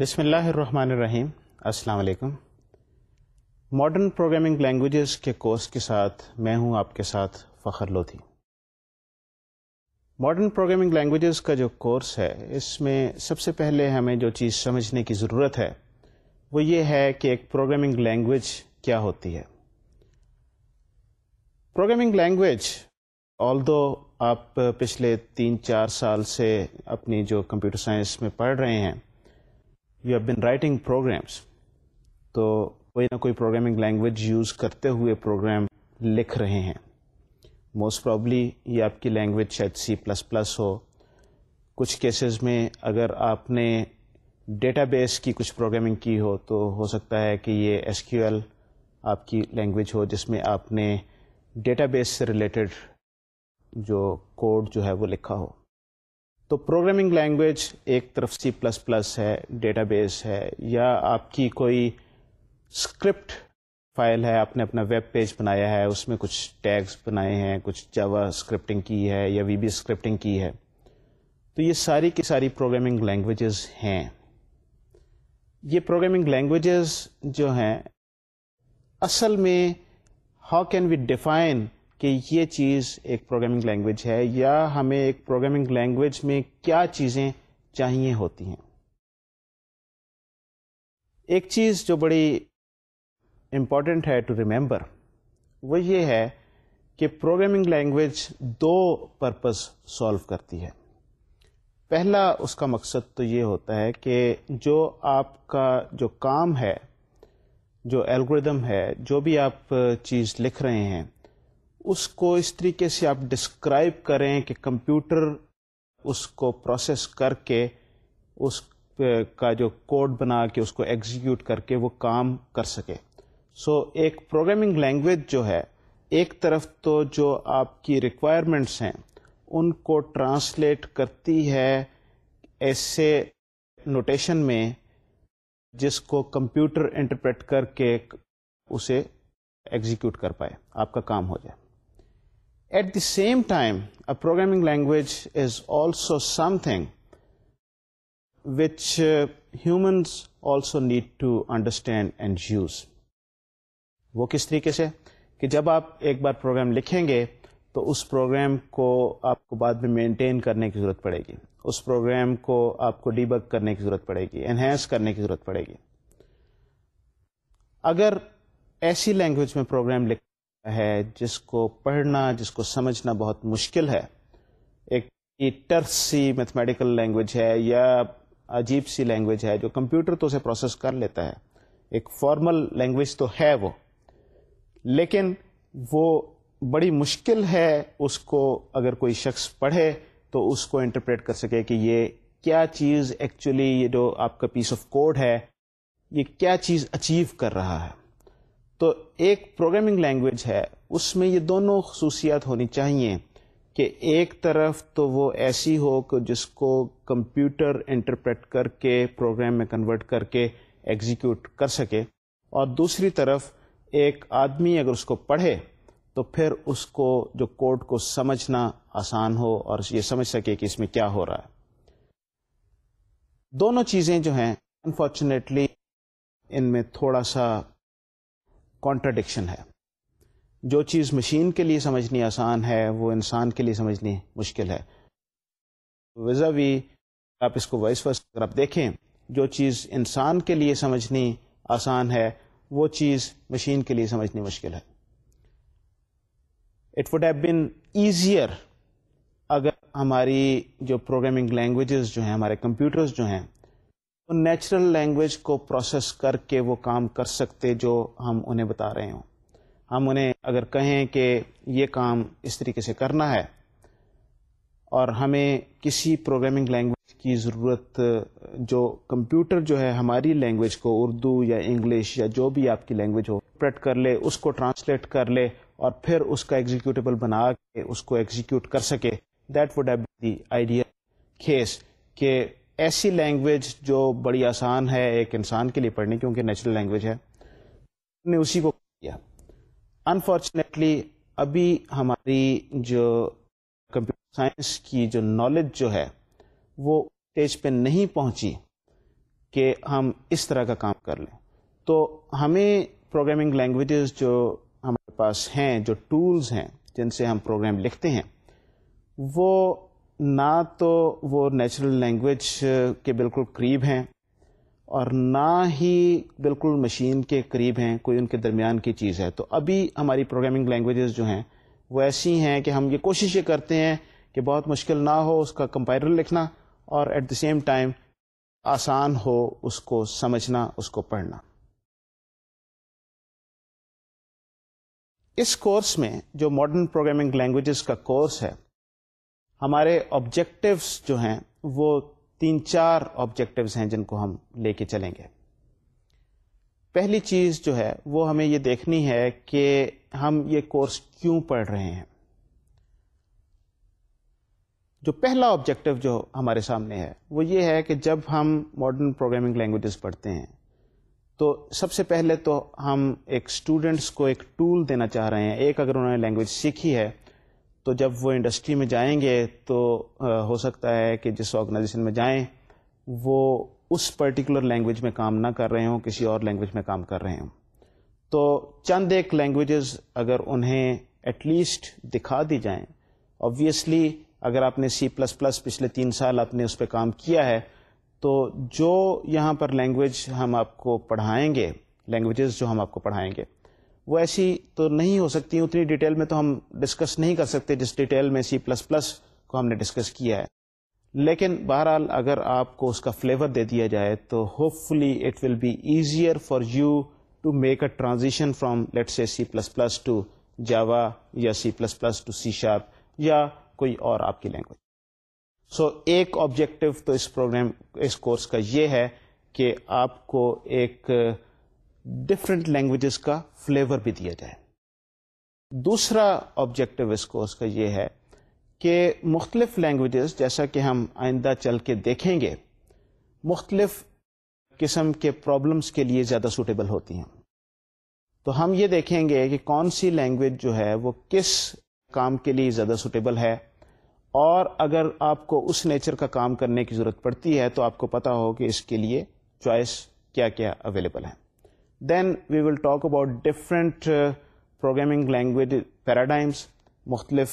بسم اللہ الرحمن الرحیم السلام علیکم ماڈرن پروگرامنگ لینگویجز کے کورس کے ساتھ میں ہوں آپ کے ساتھ فخر لودھی ماڈرن پروگرامنگ لینگویجز کا جو کورس ہے اس میں سب سے پہلے ہمیں جو چیز سمجھنے کی ضرورت ہے وہ یہ ہے کہ ایک پروگرامنگ لینگویج کیا ہوتی ہے پروگرامنگ لینگویج آل دو آپ پچھلے تین چار سال سے اپنی جو کمپیوٹر سائنس میں پڑھ رہے ہیں you have been writing programs تو کوئی نہ کوئی پروگرامنگ لینگویج یوز کرتے ہوئے پروگرام لکھ رہے ہیں موسٹ پرابلی یہ آپ کی لینگویج شاید سی پلس پلس ہو کچھ کیسز میں اگر آپ نے ڈیٹا بیس کی کچھ پروگرامنگ کی ہو تو ہو سکتا ہے کہ یہ ایس کیو ایل آپ کی لینگویج ہو جس میں آپ نے ڈیٹا بیس سے ریلیٹڈ جو کوڈ جو ہے وہ لکھا ہو تو پروگرامنگ لینگویج ایک طرف سی پلس پلس ہے ڈیٹا بیس ہے یا آپ کی کوئی اسکرپٹ فائل ہے آپ نے اپنا ویب پیج بنایا ہے اس میں کچھ ٹیگس بنائے ہیں کچھ جاوا اسکرپٹنگ کی ہے یا وی بی اسکرپٹنگ کی ہے تو یہ ساری کی ساری پروگرامنگ لینگویجز ہیں یہ پروگرامنگ لینگویجز جو ہیں اصل میں ہاؤ کین وی ڈیفائن کہ یہ چیز ایک پروگرامنگ لینگویج ہے یا ہمیں ایک پروگرامنگ لینگویج میں کیا چیزیں چاہیے ہوتی ہیں ایک چیز جو بڑی امپورٹنٹ ہے ٹو ریمبر وہ یہ ہے کہ پروگرامنگ لینگویج دو پرپز سولو کرتی ہے پہلا اس کا مقصد تو یہ ہوتا ہے کہ جو آپ کا جو کام ہے جو الگوریدم ہے جو بھی آپ چیز لکھ رہے ہیں اس کو اس طریقے سے آپ ڈسکرائب کریں کہ کمپیوٹر اس کو پروسیس کر کے اس کا جو کوڈ بنا کے اس کو ایگزیکیوٹ کر کے وہ کام کر سکے سو so, ایک پروگرامنگ لینگویج جو ہے ایک طرف تو جو آپ کی ریکوائرمنٹس ہیں ان کو ٹرانسلیٹ کرتی ہے ایسے نوٹیشن میں جس کو کمپیوٹر انٹرپریٹ کر کے اسے ایگزیکیوٹ کر پائے آپ کا کام ہو جائے at the same time a programming language is also something which humans also need to understand and use وہ کس طریقے سے کہ جب آپ ایک بار پروگرام لکھیں گے تو اس پروگرام کو آپ کو بعد میں مینٹین کرنے کی ضرورت پڑے گی اس پروگرام کو آپ کو ڈیبک کرنے کی ضرورت پڑے گی انہینس کرنے کی ضرورت پڑے گی اگر ایسی لینگویج میں پروگرام لکھ ہے جس کو پڑھنا جس کو سمجھنا بہت مشکل ہے ایک یہ ٹرف سی میتھمیٹیکل لینگویج ہے یا عجیب سی لینگویج ہے جو کمپیوٹر تو اسے پروسیس کر لیتا ہے ایک فارمل لینگویج تو ہے وہ لیکن وہ بڑی مشکل ہے اس کو اگر کوئی شخص پڑھے تو اس کو انٹرپریٹ کر سکے کہ یہ کیا چیز ایکچولی یہ جو آپ کا پیس آف کوڈ ہے یہ کیا چیز اچیو کر رہا ہے تو ایک پروگرامنگ لینگویج ہے اس میں یہ دونوں خصوصیات ہونی چاہیے کہ ایک طرف تو وہ ایسی ہو کہ جس کو کمپیوٹر انٹرپریٹ کر کے پروگرام میں کنورٹ کر کے ایگزیکیوٹ کر سکے اور دوسری طرف ایک آدمی اگر اس کو پڑھے تو پھر اس کو جو کوڈ کو سمجھنا آسان ہو اور یہ سمجھ سکے کہ اس میں کیا ہو رہا ہے دونوں چیزیں جو ہیں انفارچونیٹلی ان میں تھوڑا سا کانٹراڈکشن ہے جو چیز مشین کے لیے سمجھنی آسان ہے وہ انسان کے لیے سمجھنی مشکل ہے وزا بھی آپ اس کو وائس وسٹ اگر آپ دیکھیں جو چیز انسان کے لیے سمجھنی آسان ہے وہ چیز مشین کے لیے سمجھنی مشکل ہے it would have been easier اگر ہماری جو پروگرامنگ لینگویجز جو ہیں ہمارے کمپیوٹرز جو ہیں نیچرل لینگویج کو پروسیس کر کے وہ کام کر سکتے جو ہم انہیں بتا رہے ہوں ہم انہیں اگر کہیں کہ یہ کام اس طریقے سے کرنا ہے اور ہمیں کسی پروگرامنگ لینگویج کی ضرورت جو کمپیوٹر جو ہے ہماری لینگویج کو اردو یا انگلش یا جو بھی آپ کی لینگویج ہو پریٹ کر لے اس کو ٹرانسلیٹ کر لے اور پھر اس کا ایگزیکیوٹیبل بنا کے اس کو ایگزیکیوٹ کر سکے that would have the ideal case کہ ایسی لینگویج جو بڑی آسان ہے ایک انسان کے لیے پڑھنے کیونکہ نیچرل لینگویج ہے ہم نے اسی کو کیا انفارچونیٹلی ابھی ہماری جو کمپیوٹر سائنس کی جو نالج جو ہے وہ اسٹیج پہ نہیں پہنچی کہ ہم اس طرح کا کام کر لیں تو ہمیں پروگرامنگ لینگویجز جو ہمارے پاس ہیں جو ٹولز ہیں جن سے ہم پروگرام لکھتے ہیں وہ نہ تو وہ نیچرل لینگویج کے بالکل قریب ہیں اور نہ ہی بالکل مشین کے قریب ہیں کوئی ان کے درمیان کی چیز ہے تو ابھی ہماری پروگرامنگ لینگویجز جو ہیں وہ ایسی ہیں کہ ہم یہ کوشش یہ کرتے ہیں کہ بہت مشکل نہ ہو اس کا کمپائرل لکھنا اور ایٹ دی سیم ٹائم آسان ہو اس کو سمجھنا اس کو پڑھنا اس کورس میں جو ماڈرن پروگرامنگ لینگویجز کا کورس ہے ہمارے آبجیکٹوس جو ہیں وہ تین چار آبجیکٹوس ہیں جن کو ہم لے کے چلیں گے پہلی چیز جو ہے وہ ہمیں یہ دیکھنی ہے کہ ہم یہ کورس کیوں پڑھ رہے ہیں جو پہلا آبجیکٹو جو ہمارے سامنے ہے وہ یہ ہے کہ جب ہم ماڈرن پروگرامنگ لینگویجز پڑھتے ہیں تو سب سے پہلے تو ہم ایک اسٹوڈینٹس کو ایک ٹول دینا چاہ رہے ہیں ایک اگر انہوں نے لینگویج سیکھی ہے تو جب وہ انڈسٹری میں جائیں گے تو ہو سکتا ہے کہ جس آرگنائزیشن میں جائیں وہ اس پرٹیکولر لینگویج میں کام نہ کر رہے ہوں کسی اور لینگویج میں کام کر رہے ہوں تو چند ایک لینگویجز اگر انہیں ایٹ لیسٹ دکھا دی جائیں آبویسلی اگر آپ نے سی پلس پلس پچھلے تین سال آپ نے اس پہ کام کیا ہے تو جو یہاں پر لینگویج ہم آپ کو پڑھائیں گے لینگویجز جو ہم آپ کو پڑھائیں گے وہ ایسی تو نہیں ہو سکتی اتنی ڈیٹیل میں تو ہم ڈسکس نہیں کر سکتے جس ڈیٹیل میں سی پلس پلس کو ہم نے ڈسکس کیا ہے لیکن بہرحال اگر آپ کو اس کا فلیور دے دیا جائے تو hopefully it will be easier for you to make a transition from let C plus plus to Java یا C plus plus to C sharp یا کوئی اور آپ کی لینگویج سو so, ایک آبجیکٹو تو اس پروگرام اس کورس کا یہ ہے کہ آپ کو ایک ڈفرینٹ لینگویجز کا فلیور بھی دیا جائے دوسرا آبجیکٹو اس کورس کا یہ ہے کہ مختلف لینگویجز جیسا کہ ہم آئندہ چل کے دیکھیں گے مختلف قسم کے پرابلمس کے لیے زیادہ سوٹیبل ہوتی ہیں تو ہم یہ دیکھیں گے کہ کون سی لینگویج جو ہے وہ کس کام کے لیے زیادہ سوٹیبل ہے اور اگر آپ کو اس نیچر کا کام کرنے کی ضرورت پڑتی ہے تو آپ کو پتا ہو کہ اس کے لیے چوائس کیا کیا اویلیبل ہے then we will talk about different programming language paradigms مختلف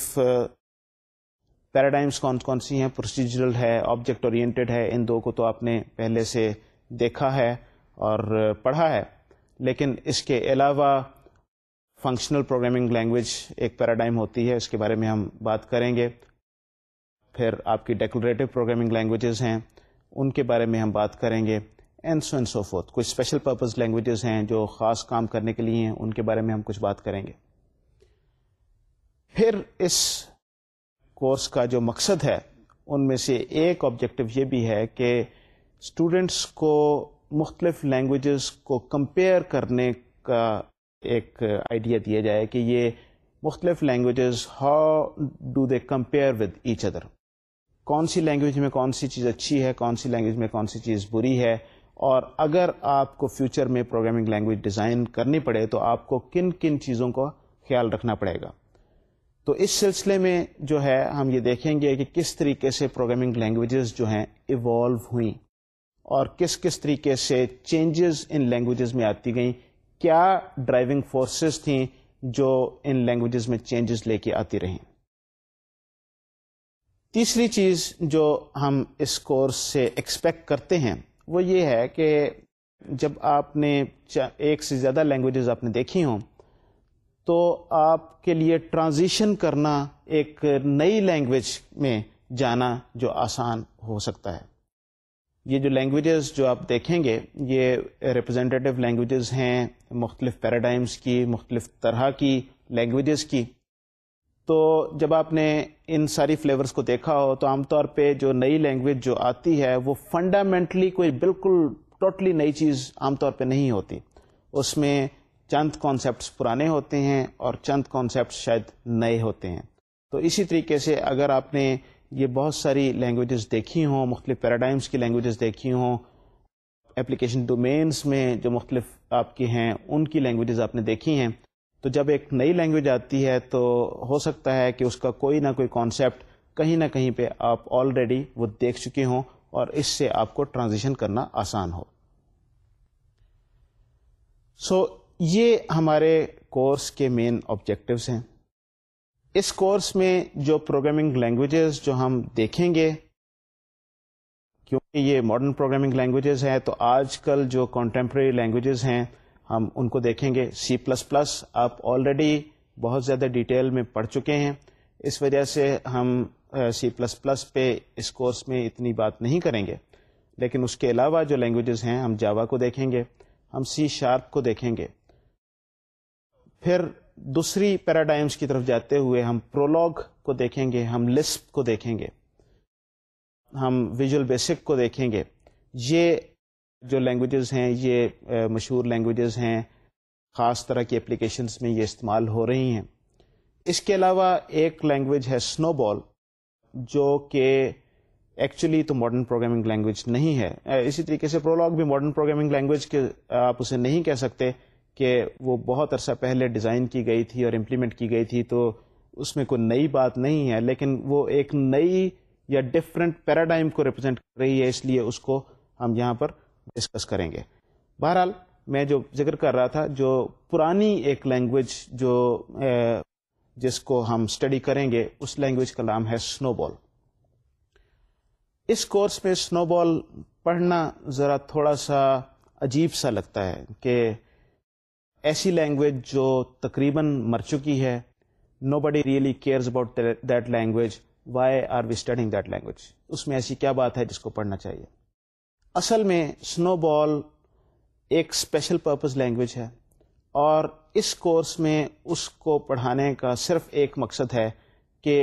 پیراڈائمس uh, کون کون سی ہیں پروسیجرل ہے آبجیکٹ اورینٹیڈ ہے ان دو کو تو آپ نے پہلے سے دیکھا ہے اور uh, پڑھا ہے لیکن اس کے علاوہ فنکشنل پروگرامنگ لینگویج ایک پیراڈائم ہوتی ہے اس کے بارے میں ہم بات کریں گے پھر آپ کی ڈیکوریٹو پروگرامنگ لینگویجز ہیں ان کے بارے میں ہم بات کریں گے and and so so forth کچھ اسپیشل پرپز لینگویجز ہیں جو خاص کام کرنے کے لیے ہیں ان کے بارے میں ہم کچھ بات کریں گے پھر اس کورس کا جو مقصد ہے ان میں سے ایک آبجیکٹو یہ بھی ہے کہ اسٹوڈینٹس کو مختلف لینگویجز کو کمپیئر کرنے کا ایک آئیڈیا دیا جائے کہ یہ مختلف languages how do they compare with each other کون سی لینگویج میں کون سی چیز اچھی ہے کون سی لینگویج میں کون سی چیز بری ہے اور اگر آپ کو فیوچر میں پروگرامنگ لینگویج ڈیزائن کرنی پڑے تو آپ کو کن کن چیزوں کا خیال رکھنا پڑے گا تو اس سلسلے میں جو ہے ہم یہ دیکھیں گے کہ کس طریقے سے پروگرامنگ لینگویجز جو ہیں ایوالو ہوئیں اور کس کس طریقے سے چینجز ان لینگویجز میں آتی گئیں کیا ڈرائیونگ فورسز تھیں جو ان لینگویجز میں چینجز لے کے آتی رہیں تیسری چیز جو ہم اس کورس سے ایکسپیکٹ کرتے ہیں وہ یہ ہے کہ جب آپ نے ایک سے زیادہ لینگویجز آپ نے دیکھی ہوں تو آپ کے لیے ٹرانزیشن کرنا ایک نئی لینگویج میں جانا جو آسان ہو سکتا ہے یہ جو لینگویجز جو آپ دیکھیں گے یہ ریپرزینٹیو لینگویجز ہیں مختلف پیراڈائمس کی مختلف طرح کی لینگویجز کی تو جب آپ نے ان ساری فلیورز کو دیکھا ہو تو عام طور پہ جو نئی لینگویج جو آتی ہے وہ فنڈامنٹلی کوئی بالکل ٹوٹلی نئی چیز عام طور پہ نہیں ہوتی اس میں چند کانسیپٹس پرانے ہوتے ہیں اور چند کانسیپٹس شاید نئے ہوتے ہیں تو اسی طریقے سے اگر آپ نے یہ بہت ساری لینگویجز دیکھی ہوں مختلف پیراڈائمس کی لینگویجز دیکھی ہوں اپلیکیشن ڈومینس میں جو مختلف آپ کی ہیں ان کی لینگویجز آپ نے دیکھی ہیں تو جب ایک نئی لینگویج آتی ہے تو ہو سکتا ہے کہ اس کا کوئی نہ کوئی کانسیپٹ کہیں نہ کہیں پہ آپ آلریڈی وہ دیکھ چکے ہوں اور اس سے آپ کو ٹرانزیشن کرنا آسان ہو سو so, یہ ہمارے کورس کے مین آبجیکٹوس ہیں اس کورس میں جو پروگرامنگ لینگویجز جو ہم دیکھیں گے کیونکہ یہ ماڈرن پروگرامنگ لینگویجز ہیں تو آج کل جو کانٹمپرری لینگویجز ہیں ہم ان کو دیکھیں گے سی پلس پلس آپ آلریڈی بہت زیادہ ڈیٹیل میں پڑھ چکے ہیں اس وجہ سے ہم سی پلس پلس پہ اس کورس میں اتنی بات نہیں کریں گے لیکن اس کے علاوہ جو لینگویجز ہیں ہم جاوا کو دیکھیں گے ہم سی شارپ کو دیکھیں گے پھر دوسری پیراڈائمس کی طرف جاتے ہوئے ہم پرولگ کو دیکھیں گے ہم لسپ کو دیکھیں گے ہم ویژل بیسک کو دیکھیں گے یہ جو لینگویجز ہیں یہ مشہور لینگویجز ہیں خاص طرح کی اپلیکیشنس میں یہ استعمال ہو رہی ہیں اس کے علاوہ ایک لینگویج ہے سنو بال جو کہ ایکچولی تو ماڈرن پروگرامنگ لینگویج نہیں ہے اسی طریقے سے پرولگ بھی ماڈرن پروگرامنگ لینگویج کے آپ اسے نہیں کہہ سکتے کہ وہ بہت عرصہ پہلے ڈیزائن کی گئی تھی اور امپلیمنٹ کی گئی تھی تو اس میں کوئی نئی بات نہیں ہے لیکن وہ ایک نئی یا ڈفرینٹ پیراڈائم کو ریپرزینٹ کر رہی ہے اس لیے اس کو ہم یہاں پر ڈسکس کریں گے بہرحال میں جو ذکر کر رہا تھا جو پرانی ایک لینگویج جو جس کو ہم اسٹڈی کریں گے اس لینگویج کا نام ہے سنو بال اس کورس میں سنو بال پڑھنا ذرا تھوڑا سا عجیب سا لگتا ہے کہ ایسی لینگویج جو تقریباً مر چکی ہے nobody really cares about that language why are we studying that language اس میں ایسی کیا بات ہے جس کو پڑھنا چاہیے اصل میں سنو بال ایک اسپیشل پرپز لینگویج ہے اور اس کورس میں اس کو پڑھانے کا صرف ایک مقصد ہے کہ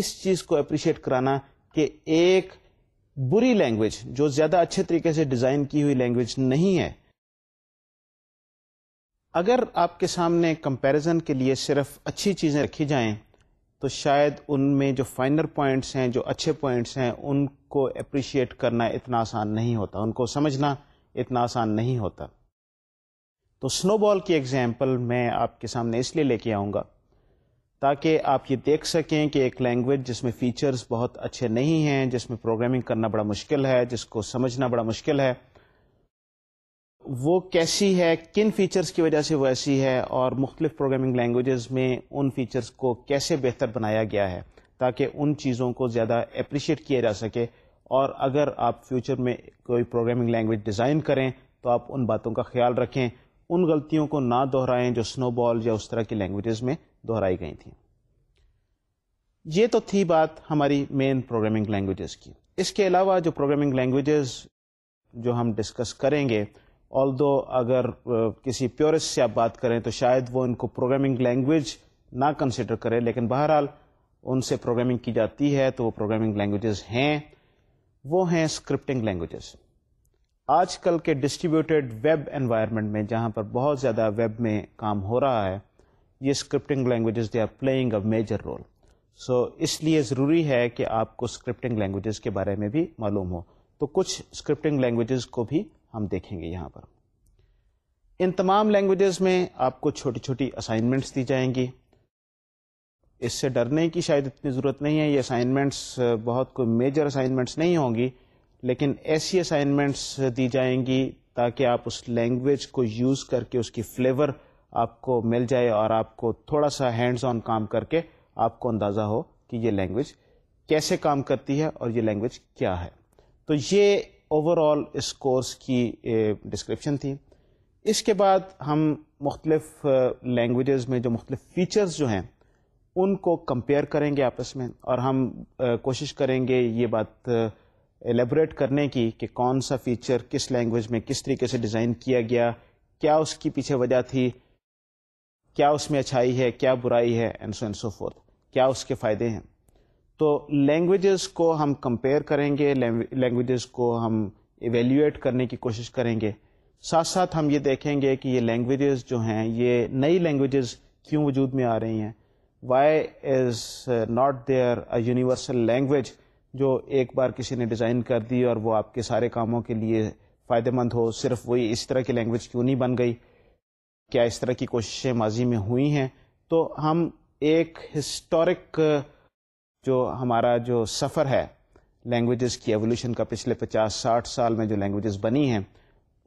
اس چیز کو اپریشیٹ کرانا کہ ایک بری لینگویج جو زیادہ اچھے طریقے سے ڈیزائن کی ہوئی لینگویج نہیں ہے اگر آپ کے سامنے کمپیریزن کے لیے صرف اچھی چیزیں رکھی جائیں تو شاید ان میں جو فائنر پوائنٹس ہیں جو اچھے پوائنٹس ہیں ان کو اپریشیٹ کرنا اتنا آسان نہیں ہوتا ان کو سمجھنا اتنا آسان نہیں ہوتا تو سنو بال کی ایگزامپل میں آپ کے سامنے اس لیے لے کے آؤں گا تاکہ آپ یہ دیکھ سکیں کہ ایک لینگویج جس میں فیچرز بہت اچھے نہیں ہیں جس میں پروگرامنگ کرنا بڑا مشکل ہے جس کو سمجھنا بڑا مشکل ہے وہ کیسی ہے کن فیچرز کی وجہ سے وہ ایسی ہے اور مختلف پروگرامنگ لینگویجز میں ان فیچرز کو کیسے بہتر بنایا گیا ہے تاکہ ان چیزوں کو زیادہ اپریشیٹ کیا جا سکے اور اگر آپ فیوچر میں کوئی پروگرامنگ لینگویج ڈیزائن کریں تو آپ ان باتوں کا خیال رکھیں ان غلطیوں کو نہ دہرائیں جو سنو بال یا اس طرح کی لینگویجز میں دہرائی گئی تھیں یہ تو تھی بات ہماری مین پروگرامنگ لینگویجز کی اس کے علاوہ جو پروگرامنگ لینگویجز جو ہم ڈسکس کریں گے آل دو اگر کسی پیورسٹ سے آپ بات کریں تو شاید وہ ان کو پروگرامنگ لینگویج نہ کنسیڈر کریں لیکن بہرحال ان سے پروگرامنگ کی جاتی ہے تو وہ پروگرامنگ لینگویجز ہیں وہ ہیں اسکرپٹنگ لینگویجز آج کل کے ڈسٹریبیوٹیڈ ویب انوائرمنٹ میں جہاں پر بہت زیادہ ویب میں کام ہو رہا ہے یہ scripting languages they are playing a major role so اس لیے ضروری ہے کہ آپ کو اسکرپٹنگ لینگویجز کے بارے میں بھی معلوم ہو تو کچھ اسکرپٹنگ لینگویجز کو بھی ہم دیکھیں گے یہاں پر ان تمام لینگویجز میں آپ کو چھوٹی چھوٹی اسائنمنٹس دی جائیں گی اس سے ڈرنے کی شاید اتنی ضرورت نہیں ہے یہ اسائنمنٹس بہت کوئی میجر اسائنمنٹس نہیں ہوں گی لیکن ایسی اسائنمنٹس دی جائیں گی تاکہ آپ اس لینگویج کو یوز کر کے اس کی فلیور آپ کو مل جائے اور آپ کو تھوڑا سا ہینڈز آن کام کر کے آپ کو اندازہ ہو کہ یہ لینگویج کیسے کام کرتی ہے اور یہ لینگویج کیا ہے تو یہ اوور آل اس کورس کی ڈسکرپشن eh, تھی اس کے بعد ہم مختلف لینگویجز eh, میں جو مختلف فیچرز جو ہیں ان کو کمپیئر کریں گے آپس میں اور ہم eh, کوشش کریں گے یہ بات ایلیبریٹ کرنے کی کہ کون سا فیچر کس لینگویج میں کس طریقے سے ڈیزائن کیا گیا کیا اس کی پیچھے وجہ تھی کیا اس میں اچھائی ہے کیا برائی ہے اینسو اینسو فورتھ کیا اس کے فائدے ہیں تو لینگویجز کو ہم کمپیئر کریں گے لینگویجز کو ہم ایویلیویٹ کرنے کی کوشش کریں گے ساتھ ساتھ ہم یہ دیکھیں گے کہ یہ لینگویجز جو ہیں یہ نئی لینگویجز کیوں وجود میں آ رہی ہیں why is not there a universal language جو ایک بار کسی نے ڈیزائن کر دی اور وہ آپ کے سارے کاموں کے لیے فائدہ مند ہو صرف وہی اس طرح کی لینگویج کیوں نہیں بن گئی کیا اس طرح کی کوششیں ماضی میں ہوئی ہیں تو ہم ایک ہسٹورک جو ہمارا جو سفر ہے لینگویجز کی ایولیوشن کا پچھلے پچاس ساٹھ سال میں جو لینگویجز بنی ہیں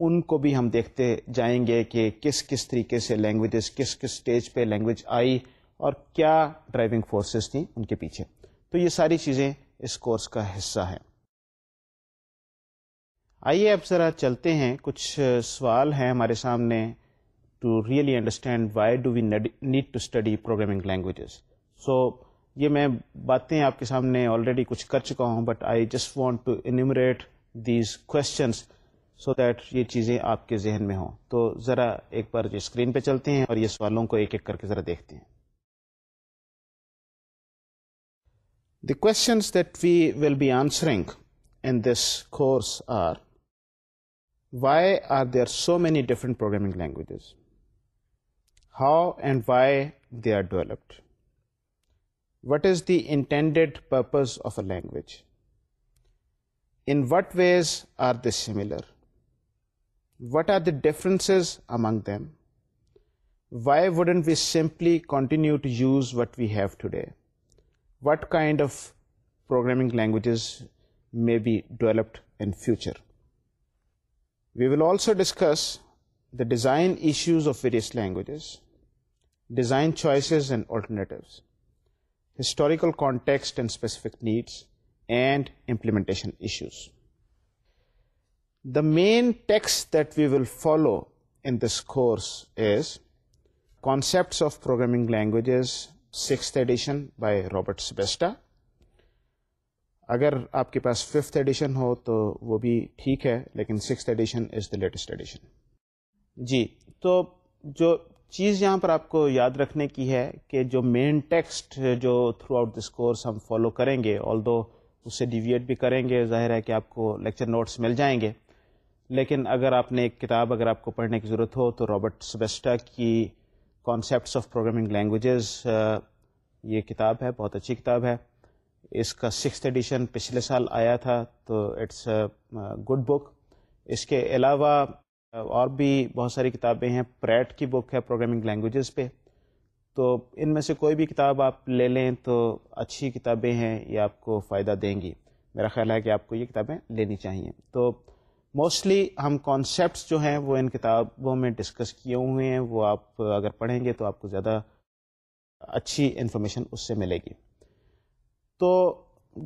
ان کو بھی ہم دیکھتے جائیں گے کہ کس کس طریقے سے لینگویجز کس کس سٹیج پہ لینگویج آئی اور کیا ڈرائیونگ فورسز تھیں ان کے پیچھے تو یہ ساری چیزیں اس کورس کا حصہ ہیں آئیے اب ذرا چلتے ہیں کچھ سوال ہیں ہمارے سامنے to really understand why do we need to study programming languages so یہ میں باتیں آپ کے سامنے آلریڈی کچھ کر چکا ہوں but I just want to enumerate these questions so that یہ چیزیں آپ کے ذہن میں ہوں تو ذرا ایک بار یہ اسکرین پہ چلتے ہیں اور یہ سوالوں کو ایک ایک کر کے ذرا دیکھتے ہیں the questions that we will be answering in this course are why are there so many different programming languages how and why they are developed What is the intended purpose of a language? In what ways are they similar? What are the differences among them? Why wouldn't we simply continue to use what we have today? What kind of programming languages may be developed in future? We will also discuss the design issues of various languages, design choices and alternatives. Historical needs and implementation of programming languages six edition by Robert Sebesta اگر آپ کے پاس fifth edition ہو تو وہ بھی ٹھیک ہے لیکن six edition is the latest edition جی تو جو چیز یہاں پر آپ کو یاد رکھنے کی ہے کہ جو مین ٹیکسٹ جو تھرو آؤٹ دس کورس ہم فالو کریں گے آل دو اس سے ڈیویٹ بھی کریں گے ظاہر ہے کہ آپ کو لیکچر نوٹس مل جائیں گے لیکن اگر آپ نے ایک کتاب اگر آپ کو پڑھنے کی ضرورت ہو تو رابرٹ سبیسٹا کی کانسیپٹس آف پروگرامنگ لینگویجز یہ کتاب ہے بہت اچھی کتاب ہے اس کا سکس ایڈیشن پچھلے سال آیا تھا تو اٹس گڈ بک اس کے علاوہ اور بھی بہت ساری کتابیں ہیں پریٹ کی بک ہے پروگرامنگ لینگویجز پہ تو ان میں سے کوئی بھی کتاب آپ لے لیں تو اچھی کتابیں ہیں یہ آپ کو فائدہ دیں گی میرا خیال ہے کہ آپ کو یہ کتابیں لینی چاہیے تو موسٹلی ہم کانسیپٹس جو ہیں وہ ان کتابوں میں ڈسکس کیے ہوئے ہیں وہ آپ اگر پڑھیں گے تو آپ کو زیادہ اچھی انفارمیشن اس سے ملے گی تو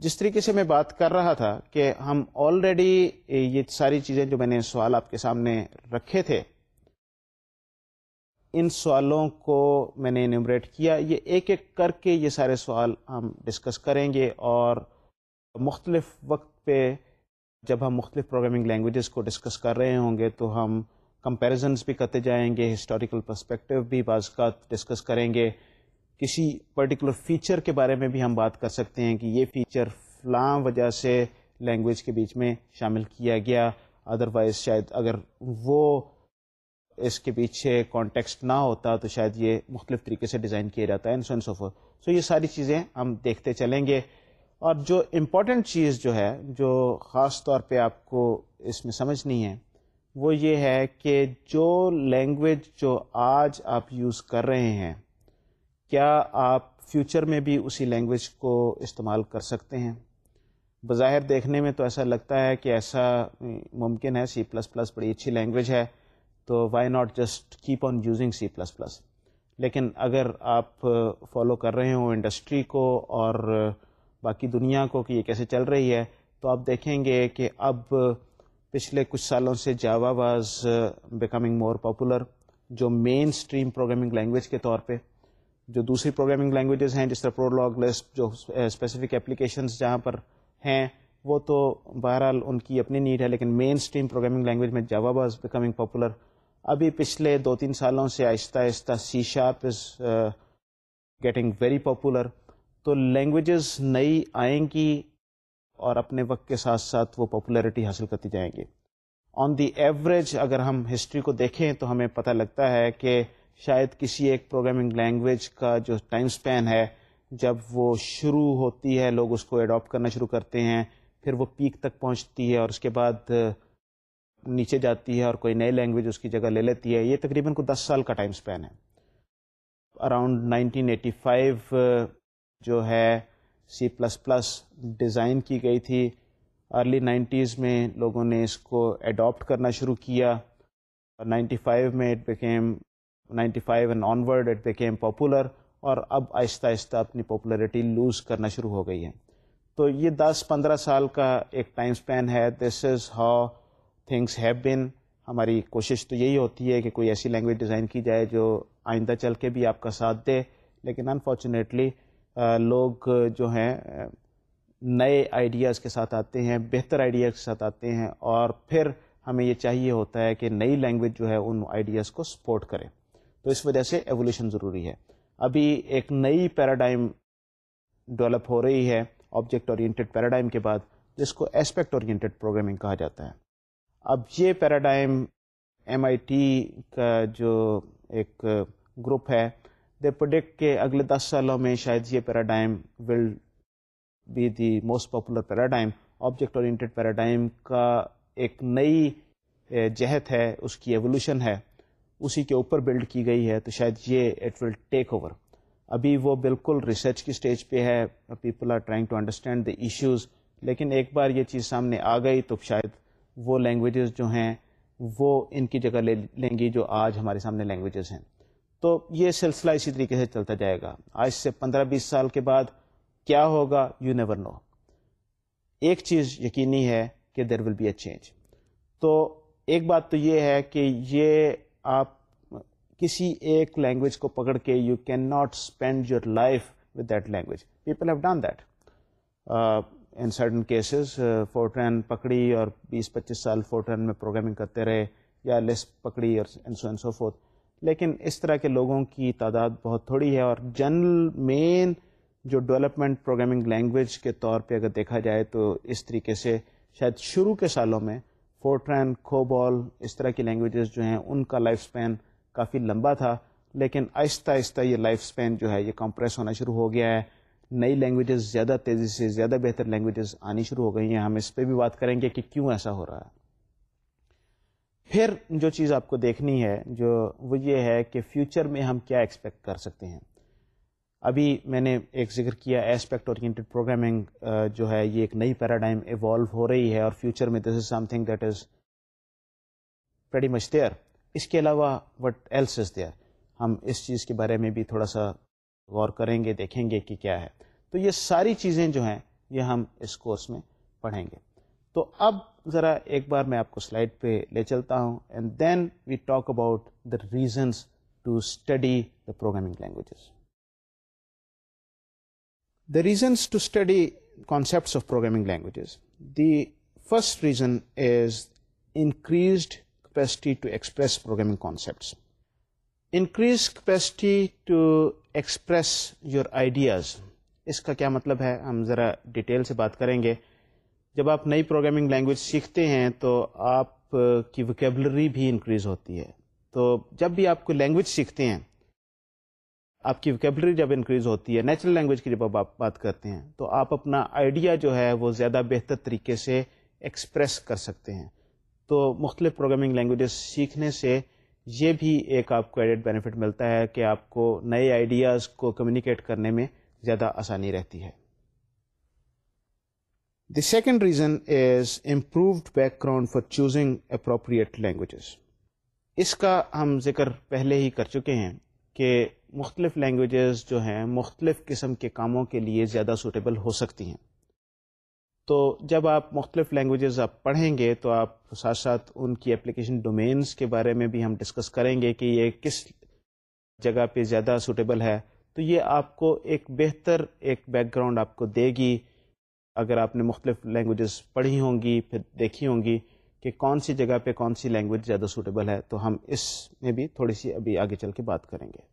جس طریقے سے میں بات کر رہا تھا کہ ہم آلریڈی یہ ساری چیزیں جو میں نے سوال آپ کے سامنے رکھے تھے ان سوالوں کو میں نے انیومریٹ کیا یہ ایک ایک کر کے یہ سارے سوال ہم ڈسکس کریں گے اور مختلف وقت پہ جب ہم مختلف پروگرامنگ لینگویجز کو ڈسکس کر رہے ہوں گے تو ہم کمپیریزنس بھی کرتے جائیں گے ہسٹوریکل پرسپیکٹو بھی بعض کا ڈسکس کریں گے کسی پرٹیکولر فیچر کے بارے میں بھی ہم بات کر سکتے ہیں کہ یہ فیچر فلاں وجہ سے لینگویج کے بیچ میں شامل کیا گیا ادروائز شاید اگر وہ اس کے پیچھے کانٹیکسٹ نہ ہوتا تو شاید یہ مختلف طریقے سے ڈیزائن کیا جاتا ہے ان سو سو یہ ساری چیزیں ہم دیکھتے چلیں گے اور جو امپورٹنٹ چیز جو ہے جو خاص طور پہ آپ کو اس میں سمجھنی ہے وہ یہ ہے کہ جو لینگویج جو آج آپ یوز کر رہے ہیں کیا آپ فیوچر میں بھی اسی لینگویج کو استعمال کر سکتے ہیں بظاہر دیکھنے میں تو ایسا لگتا ہے کہ ایسا ممکن ہے سی پلس پلس بڑی اچھی لینگویج ہے تو why not just keep on using C plus plus لیکن اگر آپ فالو کر رہے ہوں انڈسٹری کو اور باقی دنیا کو کہ یہ کیسے چل رہی ہے تو آپ دیکھیں گے کہ اب پچھلے کچھ سالوں سے Java was becoming more popular جو مین اسٹریم پروگرامنگ لینگویج کے طور پہ جو دوسری پروگرامنگ لینگویجز ہیں جس طرح پرولاگ لسٹ جو اسپیسیفک اپلیکیشنز جہاں پر ہیں وہ تو بہرحال ان کی اپنی نیڈ ہے لیکن مین اسٹریم پروگرامنگ لینگویج میں جواب از بیکمنگ پاپولر ابھی پچھلے دو تین سالوں سے آہستہ آہستہ C sharp is getting very popular تو لینگویجز نئی آئیں گی اور اپنے وقت کے ساتھ ساتھ وہ پاپولرٹی حاصل کرتی جائیں گی آن دی ایوریج اگر ہم ہسٹری کو دیکھیں تو ہمیں پتہ لگتا ہے کہ شاید کسی ایک پروگرامنگ لینگویج کا جو ٹائم اسپین ہے جب وہ شروع ہوتی ہے لوگ اس کو ایڈاپٹ کرنا شروع کرتے ہیں پھر وہ پیک تک پہنچتی ہے اور اس کے بعد نیچے جاتی ہے اور کوئی نئی لینگویج اس کی جگہ لے لیتی ہے یہ تقریباً کو دس سال کا ٹائم اسپین ہے اراؤنڈ نائنٹین ایٹی فائیو جو ہے سی پلس پلس ڈیزائن کی گئی تھی ارلی نائنٹیز میں لوگوں نے اس کو ایڈاپٹ کرنا شروع کیا اور نائنٹی فائیو میں it became ninety five and onward it became popular اور اب آہستہ آہستہ اپنی پاپولرٹی لوز کرنا شروع ہو گئی ہے تو یہ دس پندرہ سال کا ایک ٹائم اسپین ہے this is how things have been ہماری کوشش تو یہی ہوتی ہے کہ کوئی ایسی لینگویج ڈیزائن کی جائے جو آئندہ چل کے بھی آپ کا ساتھ دے لیکن انفارچونیٹلی لوگ جو ہیں نئے آئیڈیاز کے ساتھ آتے ہیں بہتر آئیڈیاز کے ساتھ آتے ہیں اور پھر ہمیں یہ چاہیے ہوتا ہے کہ نئی لینگویج جو ہے ان آئیڈیاز کو سپورٹ کرے تو اس وجہ سے ایولیوشن ضروری ہے ابھی ایک نئی پیراڈائم ڈیولپ ہو رہی ہے آبجیکٹ اورینٹیڈ پیراڈائم کے بعد جس کو اسپیکٹ اورینٹیڈ پروگرامنگ کہا جاتا ہے اب یہ پیراڈائم ایم آئی ٹی کا جو ایک گروپ ہے دے پروڈکٹ کے اگلے دس سالوں میں شاید یہ paradigm will be the most popular paradigm object oriented paradigm کا ایک نئی جہت ہے اس کی ایولیوشن ہے اسی کے اوپر بلڈ کی گئی ہے تو شاید یہ اٹ ول ٹیک اوور ابھی وہ بالکل ریسرچ کی اسٹیج پہ ہے people are trying to understand the issues لیکن ایک بار یہ چیز سامنے آ گئی تو شاید وہ لینگویجز جو ہیں وہ ان کی جگہ لے لیں گی جو آج ہمارے سامنے لینگویجز ہیں تو یہ سلسلہ اسی طریقے سے چلتا جائے گا آج سے پندرہ بیس سال کے بعد کیا ہوگا یو نیور نو ایک چیز یقینی ہے کہ دیر ول بی اے چینج تو ایک بات تو یہ ہے کہ یہ آپ کسی ایک لینگویج کو پکڑ کے you can not spend your life with that language people have done that in certain cases Fortran پکڑی اور بیس پچیس سال فورٹرین میں پروگرامنگ کرتے رہے یا لسٹ پکڑی اور لیکن اس طرح کے لوگوں کی تعداد بہت تھوڑی ہے اور جنرل مین جو ڈیولپمنٹ پروگرامنگ لینگویج کے طور پہ اگر دیکھا جائے تو اس طریقے سے شاید شروع کے سالوں میں فورٹرین کوبال اس طرح کی لینگویجز جو ہیں ان کا لائف اسپین کافی لمبا تھا لیکن آہستہ آہستہ یہ لائف اسپین جو ہے یہ کمپریس ہونا شروع ہو گیا ہے نئی لینگویجز زیادہ تیزی سے زیادہ بہتر لینگویجز آنی شروع ہو گئی ہیں ہم اس پہ بھی بات کریں گے کہ کیوں ایسا ہو رہا ہے پھر جو چیز آپ کو دیکھنی ہے جو وہ یہ ہے کہ فیوچر میں ہم کیا ایکسپیکٹ کر سکتے ہیں ابھی میں نے ایک ذکر کیا ایسپیکٹ اورینٹیڈ پروگرامنگ جو ہے یہ ایک نئی پیراڈائم ایوالو ہو رہی ہے اور فیوچر میں this is something that is very much there اس کے علاوہ وٹ ایلس از دیئر ہم اس چیز کے بارے میں بھی تھوڑا سا غور کریں گے دیکھیں گے کہ کیا ہے تو یہ ساری چیزیں جو ہیں یہ ہم اس کورس میں پڑھیں گے تو اب ذرا ایک بار میں آپ کو سلائڈ پہ لے چلتا ہوں and then we talk about the reasons to study the programming languages the reasons to study concepts of programming languages the first reason is increased capacity to express programming concepts increase capacity to express your ideas اس کا کیا مطلب ہے ہم ذرا detail سے بات کریں گے جب آپ نئی پروگرامنگ لینگویج سیکھتے ہیں تو آپ کی وکیبلری بھی انکریز ہوتی ہے تو جب بھی آپ کوئی لینگویج سیکھتے ہیں آپ کی ویکیبلری جب انکریز ہوتی ہے نیچرل لینگویج کی جب آپ بات کرتے ہیں تو آپ اپنا آئیڈیا جو ہے وہ زیادہ بہتر طریقے سے ایکسپریس کر سکتے ہیں تو مختلف پروگرامنگ لینگویجز سیکھنے سے یہ بھی ایک آپ کو ایڈٹ بینیفٹ ملتا ہے کہ آپ کو نئے آئیڈیاز کو کمیونیکیٹ کرنے میں زیادہ آسانی رہتی ہے the second reason is improved background for choosing appropriate languages اس کا ہم ذکر پہلے ہی کر چکے ہیں کہ مختلف لینگویجز جو ہیں مختلف قسم کے کاموں کے لیے زیادہ سوٹیبل ہو سکتی ہیں تو جب آپ مختلف لینگویجز آپ پڑھیں گے تو آپ ساتھ ساتھ ان کی اپلیکیشن ڈومینس کے بارے میں بھی ہم ڈسکس کریں گے کہ یہ کس جگہ پہ زیادہ سوٹیبل ہے تو یہ آپ کو ایک بہتر ایک بیک گراؤنڈ آپ کو دے گی اگر آپ نے مختلف لینگویجز پڑھی ہوں گی پھر دیکھی ہوں گی کہ کون سی جگہ پہ کون سی لینگویج زیادہ سوٹیبل ہے تو ہم اس میں بھی تھوڑی سی ابھی آگے چل کے بات کریں گے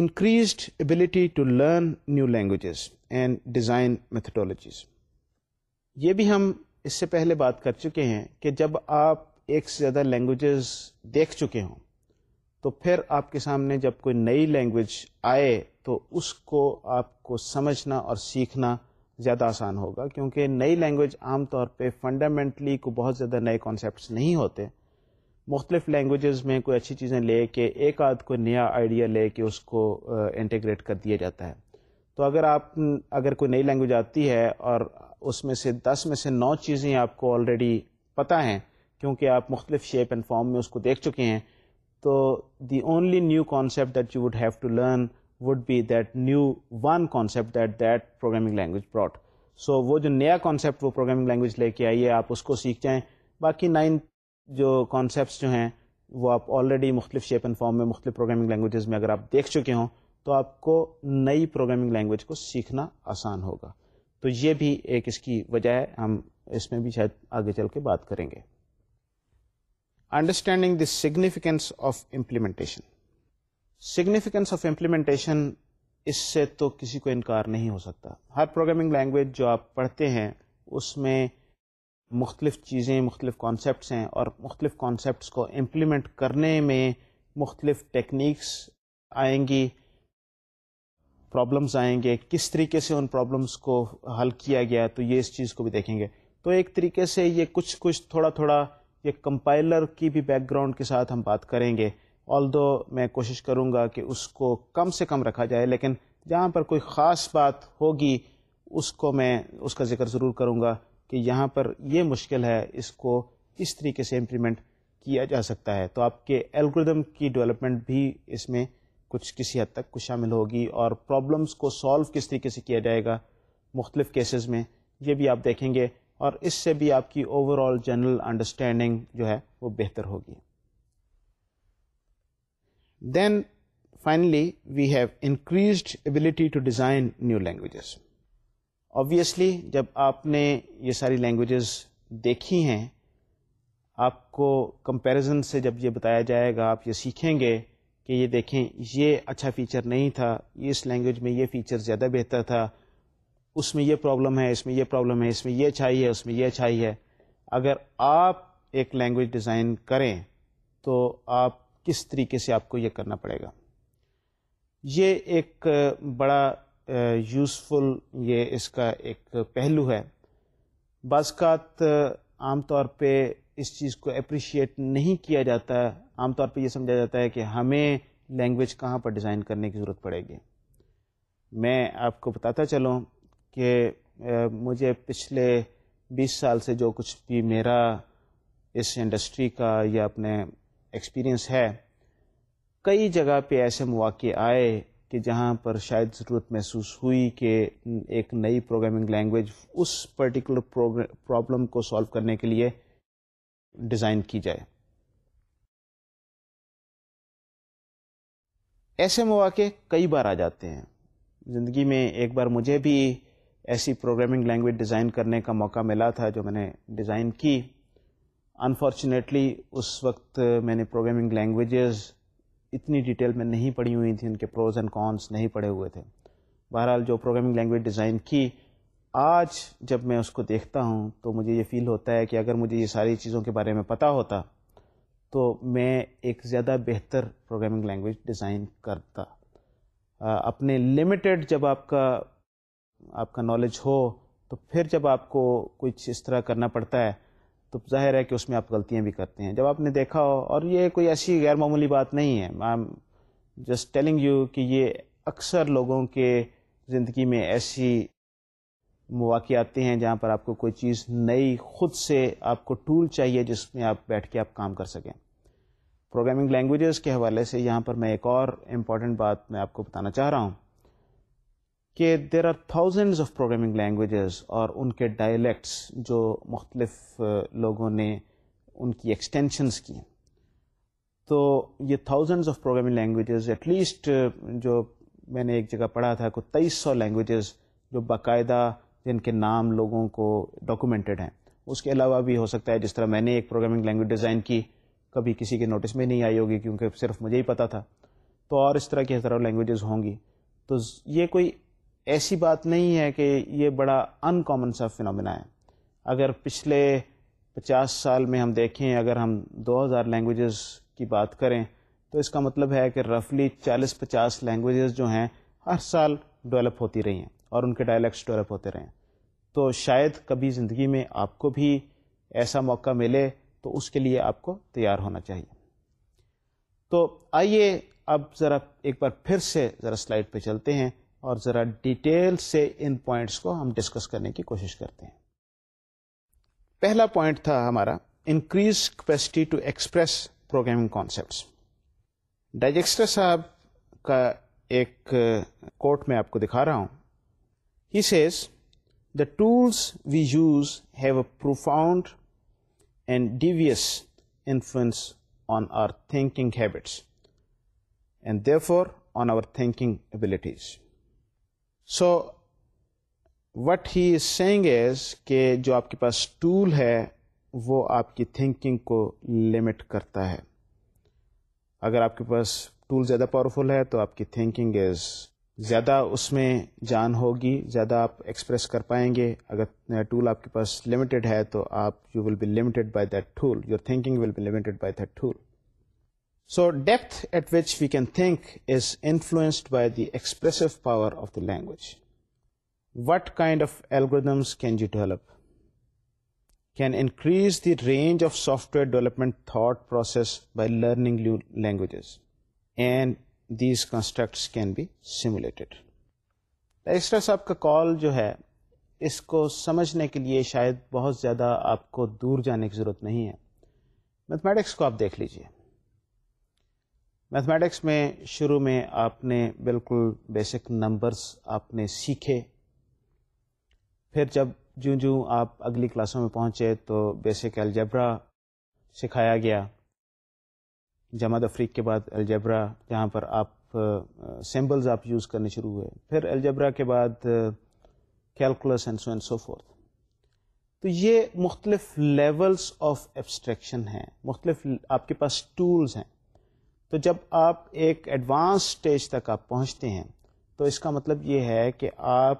increased ability to learn new languages and design methodologies یہ بھی ہم اس سے پہلے بات کر چکے ہیں کہ جب آپ ایک سے زیادہ لینگویجز دیکھ چکے ہوں تو پھر آپ کے سامنے جب کوئی نئی لینگویج آئے تو اس کو آپ کو سمجھنا اور سیکھنا زیادہ آسان ہوگا کیونکہ نئی لینگویج عام طور پہ فنڈامنٹلی کو بہت زیادہ نئے کانسیپٹس نہیں ہوتے مختلف لینگویجز میں کوئی اچھی چیزیں لے کے ایک آدھ کوئی نیا آئیڈیا لے کے اس کو انٹیگریٹ کر دیا جاتا ہے تو اگر آپ اگر کوئی نئی لینگویج آتی ہے اور اس میں سے دس میں سے نو چیزیں آپ کو آلریڈی پتہ ہیں کیونکہ آپ مختلف شیپ اینڈ فارم میں اس کو دیکھ چکے ہیں تو the only new concept that you would have to learn would be that new one concept that that programming language brought so وہ جو نیا کانسیپٹ وہ پروگرامنگ لینگویج لے کے آئیے آپ اس کو سیکھ جائیں باقی نائن جو کانسیپٹس جو ہیں وہ آپ آلریڈی مختلف شیپ اینڈ فارم میں مختلف پروگرامنگ لینگویجز میں اگر آپ دیکھ چکے ہوں تو آپ کو نئی پروگرامنگ لینگویج کو سیکھنا آسان ہوگا تو یہ بھی ایک اس کی وجہ ہے ہم اس میں بھی شاید آگے چل کے بات کریں گے understanding the significance of implementation significance of implementation اس سے تو کسی کو انکار نہیں ہو سکتا ہر پروگرامنگ لینگویج جو آپ پڑھتے ہیں اس میں مختلف چیزیں مختلف کانسیپٹس ہیں اور مختلف کانسیپٹس کو امپلیمنٹ کرنے میں مختلف ٹیکنیکس آئیں گی پرابلمس آئیں گے کس طریقے سے ان پرابلمس کو حل کیا گیا تو یہ اس چیز کو بھی دیکھیں گے تو ایک طریقے سے یہ کچھ کچھ تھوڑا تھوڑا یہ کمپائلر کی بھی بیک گراؤنڈ کے ساتھ ہم بات کریں گے آل دو میں کوشش کروں گا کہ اس کو کم سے کم رکھا جائے لیکن جہاں پر کوئی خاص بات ہوگی اس کو میں اس کا ذکر ضرور کروں گا کہ یہاں پر یہ مشکل ہے اس کو اس طریقے سے امپلیمنٹ کیا جا سکتا ہے تو آپ کے الگوریدم کی ڈیولپمنٹ بھی اس میں کچھ کسی حد تک کچھ شامل ہوگی اور پرابلمس کو سالو کس طریقے سے کیا جائے گا مختلف کیسز میں یہ بھی آپ دیکھیں گے اور اس سے بھی آپ کی اوور آل جنرل انڈرسٹینڈنگ جو ہے وہ بہتر ہوگی then finally we have increased ability to design new languages obviously جب آپ نے یہ ساری لینگویجز دیکھی ہیں آپ کو کمپیریزن سے جب یہ بتایا جائے گا آپ یہ سیکھیں گے کہ یہ دیکھیں یہ اچھا فیچر نہیں تھا اس لینگویج میں یہ فیچر زیادہ بہتر تھا اس میں یہ پرابلم ہے اس میں یہ پرابلم ہے اس میں یہ چاہیے اس میں یہ چاہیے اگر آپ ایک لینگویج ڈیزائن کریں تو آپ کس طریقے سے آپ کو یہ کرنا پڑے گا یہ ایک بڑا یوزفل یہ اس کا ایک پہلو ہے بعض کاط عام طور پہ اس چیز کو اپریشیٹ نہیں کیا جاتا عام طور پہ یہ سمجھا جاتا ہے کہ ہمیں لینگویج کہاں پر ڈیزائن کرنے کی ضرورت پڑے گی میں آپ کو بتاتا چلوں کہ مجھے پچھلے بیس سال سے جو کچھ بھی میرا اس انڈسٹری کا یا اپنے ایکسپیرئنس ہے کئی جگہ پہ ایسے مواقع آئے کہ جہاں پر شاید ضرورت محسوس ہوئی کہ ایک نئی پروگرامنگ لینگویج اس پرٹیکولر پرابلم کو سالو کرنے کے لیے ڈیزائن کی جائے ایسے مواقع کئی بار آ جاتے ہیں زندگی میں ایک بار مجھے بھی ایسی پروگرامنگ لینگویج ڈیزائن کرنے کا موقع ملا تھا جو میں نے ڈیزائن کی انفارچونیٹلی اس وقت میں نے پروگرامنگ لینگویجز اتنی ڈیٹیل میں نہیں پڑھی ہوئی تھیں ان کے پروز اینڈ کونس نہیں پڑھے ہوئے تھے بہرحال جو پروگرامنگ لینگویج ڈیزائن کی آج جب میں اس کو دیکھتا ہوں تو مجھے یہ فیل ہوتا ہے کہ اگر مجھے یہ ساری چیزوں کے بارے میں پتہ ہوتا تو میں ایک زیادہ بہتر پروگرامنگ لینگویج ڈیزائن کرتا اپنے لمیٹیڈ جب آپ کا آپ کا نالج ہو تو پھر جب آپ کو کچھ اس طرح کرنا پڑتا ہے تو ظاہر ہے کہ اس میں آپ غلطیاں بھی کرتے ہیں جب آپ نے دیکھا ہو اور یہ کوئی ایسی غیر معمولی بات نہیں ہے جسٹ ٹیلنگ یو کہ یہ اکثر لوگوں کے زندگی میں ایسی مواقع آتے ہیں جہاں پر آپ کو کوئی چیز نئی خود سے آپ کو ٹول چاہیے جس میں آپ بیٹھ کے آپ کام کر سکیں پروگرامنگ لینگویجز کے حوالے سے یہاں پر میں ایک اور امپورٹنٹ بات میں آپ کو بتانا چاہ رہا ہوں کہ there are thousands of programming languages اور ان کے ڈائلیکٹس جو مختلف لوگوں نے ان کی ایکسٹینشنس کی تو یہ thousands of programming languages at least جو میں نے ایک جگہ پڑھا تھا کو تیئیس سو لینگویجز جو باقاعدہ جن کے نام لوگوں کو ڈاکومنٹڈ ہیں اس کے علاوہ بھی ہو سکتا ہے جس طرح میں نے ایک پروگرامنگ لینگویج ڈیزائن کی کبھی کسی کے نوٹس میں نہیں آئی ہوگی کیونکہ صرف مجھے ہی پتہ تھا تو اور اس طرح کی طرح لینگویجز ہوں گی تو یہ کوئی ایسی بات نہیں ہے کہ یہ بڑا ان کامن سا فنومنا ہے اگر پچھلے پچاس سال میں ہم دیکھیں اگر ہم دو ہزار لینگویجز کی بات کریں تو اس کا مطلب ہے کہ رفلی چالیس پچاس لینگویجز جو ہیں ہر سال ڈیولپ ہوتی رہی ہیں اور ان کے ڈائلیکٹس ڈیولپ ہوتے رہے ہیں تو شاید کبھی زندگی میں آپ کو بھی ایسا موقع ملے تو اس کے لیے آپ کو تیار ہونا چاہیے تو آئیے اب ذرا ایک بار پھر سے ذرا سلائڈ پہ چلتے ہیں اور ذرا ڈیٹیل سے ان پوائنٹس کو ہم ڈسکس کرنے کی کوشش کرتے ہیں پہلا پوائنٹ تھا ہمارا increase capacity to express programming concepts Dijkstra صاحب کا ایک کوٹ میں آپ کو دکھا رہا ہوں he says the tools we use have a profound and devious influence on our thinking habits and therefore on our thinking abilities so what he saying is کہ جو آپ کے پاس ٹول ہے وہ آپ کی تھنکنگ کو لمٹ کرتا ہے اگر آپ کے پاس ٹول زیادہ پاورفل ہے تو آپ کی تھنکنگ از زیادہ اس میں جان ہوگی زیادہ آپ ایکسپریس کر پائیں گے اگر ٹول آپ کے پاس لمیٹیڈ ہے تو آپ you will be limited by that tool your thinking will be limited by that tool so depth at which we can think is influenced by the expressive power of the language what kind of algorithms can you develop can increase the range of software development thought process by learning you languages and these constructs can be simulated Dijkstra صاحب کا کال جو ہے اس کو سمجھنے کے لیے شاید بہت زیادہ آپ کو دور جانے کی ضرورت نہیں ہے میتھمیٹکس کو آپ دیکھ لیجیے میتھمیٹکس میں شروع میں آپ نے بالکل بیسک نمبرس آپ نے سیکھے پھر جب جوں جوں آپ اگلی کلاسوں میں پہنچے تو بیسک الجبرا سکھایا گیا جماعت افریق کے بعد الجبرا جہاں پر آپ سمبلز آپ یوز کرنے شروع ہوئے پھر الجبرا کے بعد calculus and so and so forth تو یہ مختلف لیولز آف ایبسٹریکشن ہیں مختلف آپ کے پاس ٹولز ہیں تو جب آپ ایک ایڈوانس اسٹیج تک آپ پہنچتے ہیں تو اس کا مطلب یہ ہے کہ آپ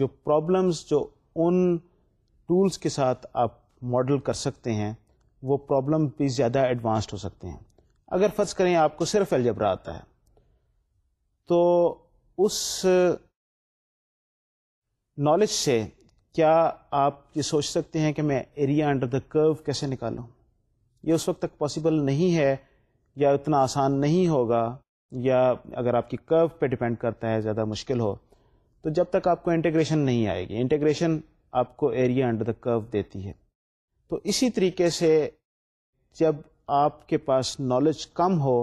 جو پرابلمس جو ان ٹولس کے ساتھ آپ ماڈل کر سکتے ہیں وہ پرابلم بھی زیادہ ایڈوانسڈ ہو سکتے ہیں اگر فرض کریں آپ کو صرف الجبرا آتا ہے تو اس نالج سے کیا آپ یہ سوچ سکتے ہیں کہ میں ایریا انڈر دا کرو کیسے نکالوں یہ اس وقت تک پاسبل نہیں ہے یا اتنا آسان نہیں ہوگا یا اگر آپ کی کرو پہ ڈپینڈ کرتا ہے زیادہ مشکل ہو تو جب تک آپ کو انٹیگریشن نہیں آئے گی انٹیگریشن آپ کو ایریا انڈر دا کرو دیتی ہے تو اسی طریقے سے جب آپ کے پاس نالج کم ہو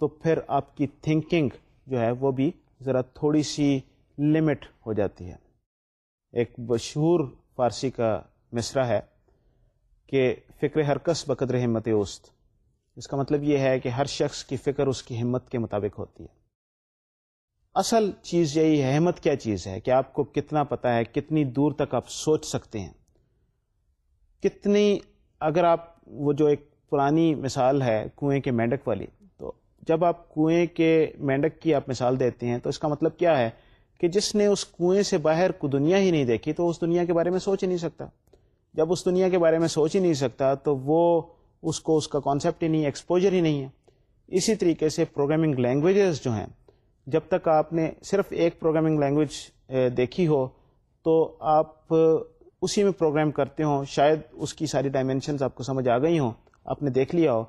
تو پھر آپ کی تھنکنگ جو ہے وہ بھی ذرا تھوڑی سی لمٹ ہو جاتی ہے ایک مشہور فارسی کا مصرہ ہے کہ فکر بقدر ہمت اوست اس کا مطلب یہ ہے کہ ہر شخص کی فکر اس کی ہمت کے مطابق ہوتی ہے اصل چیز یہی ہے ہمت کیا چیز ہے کہ آپ کو کتنا پتہ ہے کتنی دور تک آپ سوچ سکتے ہیں کتنی اگر آپ وہ جو ایک پرانی مثال ہے کنویں کے مینڈک والی تو جب آپ کنویں کے مینڈک کی آپ مثال دیتے ہیں تو اس کا مطلب کیا ہے کہ جس نے اس کنویں سے باہر کو دنیا ہی نہیں دیکھی تو اس دنیا کے بارے میں سوچ ہی نہیں سکتا جب اس دنیا کے بارے میں سوچ ہی نہیں سکتا تو وہ اس کو اس کا کانسیپٹ ہی نہیں ایکسپوجر ہی نہیں ہے اسی طریقے سے پروگرامنگ لینگویجز جو ہیں جب تک آپ نے صرف ایک پروگرامنگ لینگویج دیکھی ہو تو آپ اسی میں پروگرام کرتے ہوں شاید اس کی ساری ڈائمینشنز آپ کو سمجھ آ گئی ہوں آپ نے دیکھ لیا ہو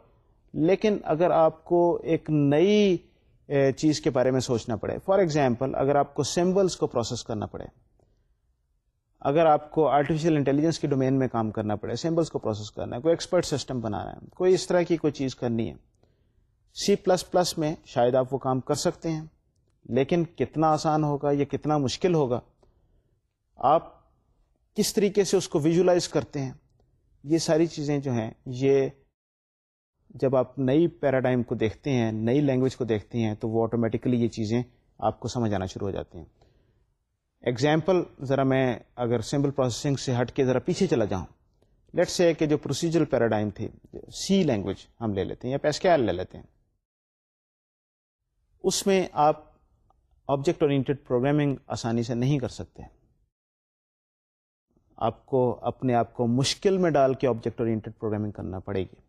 لیکن اگر آپ کو ایک نئی چیز کے بارے میں سوچنا پڑے فار ایگزامپل اگر آپ کو سمبلس کو پروسیس کرنا پڑے اگر آپ کو آرٹیفیشیل انٹیلیجنس کے ڈومین میں کام کرنا پڑے سیمبلس کو پروسیس کرنا ہے کوئی ایکسپرٹ سسٹم بنانا ہے کوئی اس طرح کی کوئی چیز کرنی ہے سی پلس پلس میں شاید آپ وہ کام کر سکتے ہیں لیکن کتنا آسان ہوگا یا کتنا مشکل ہوگا آپ کس طریقے سے اس کو ویژولاز کرتے ہیں یہ ساری چیزیں جو ہیں یہ جب آپ نئی پیراڈائم کو دیکھتے ہیں نئی لینگویج کو دیکھتے ہیں تو وہ آٹومیٹکلی یہ چیزیں آپ کو سمجھ آنا شروع ہو جاتی ہیں ایگزامپل ذرا میں اگر سمبل پروسیسنگ سے ہٹ کے ذرا پیچھے چلا جاؤں لیٹس سے کہ جو پروسیجرل پیراڈائم تھی سی لینگویج ہم لے لیتے ہیں یا پیسکیل لے لیتے ہیں اس میں آپ آبجیکٹ اورینٹیڈ پروگرامنگ آسانی سے نہیں کر سکتے آپ کو اپنے آپ کو مشکل میں ڈال کے آبجیکٹ اورینٹیڈ پروگرامنگ کرنا پڑے گی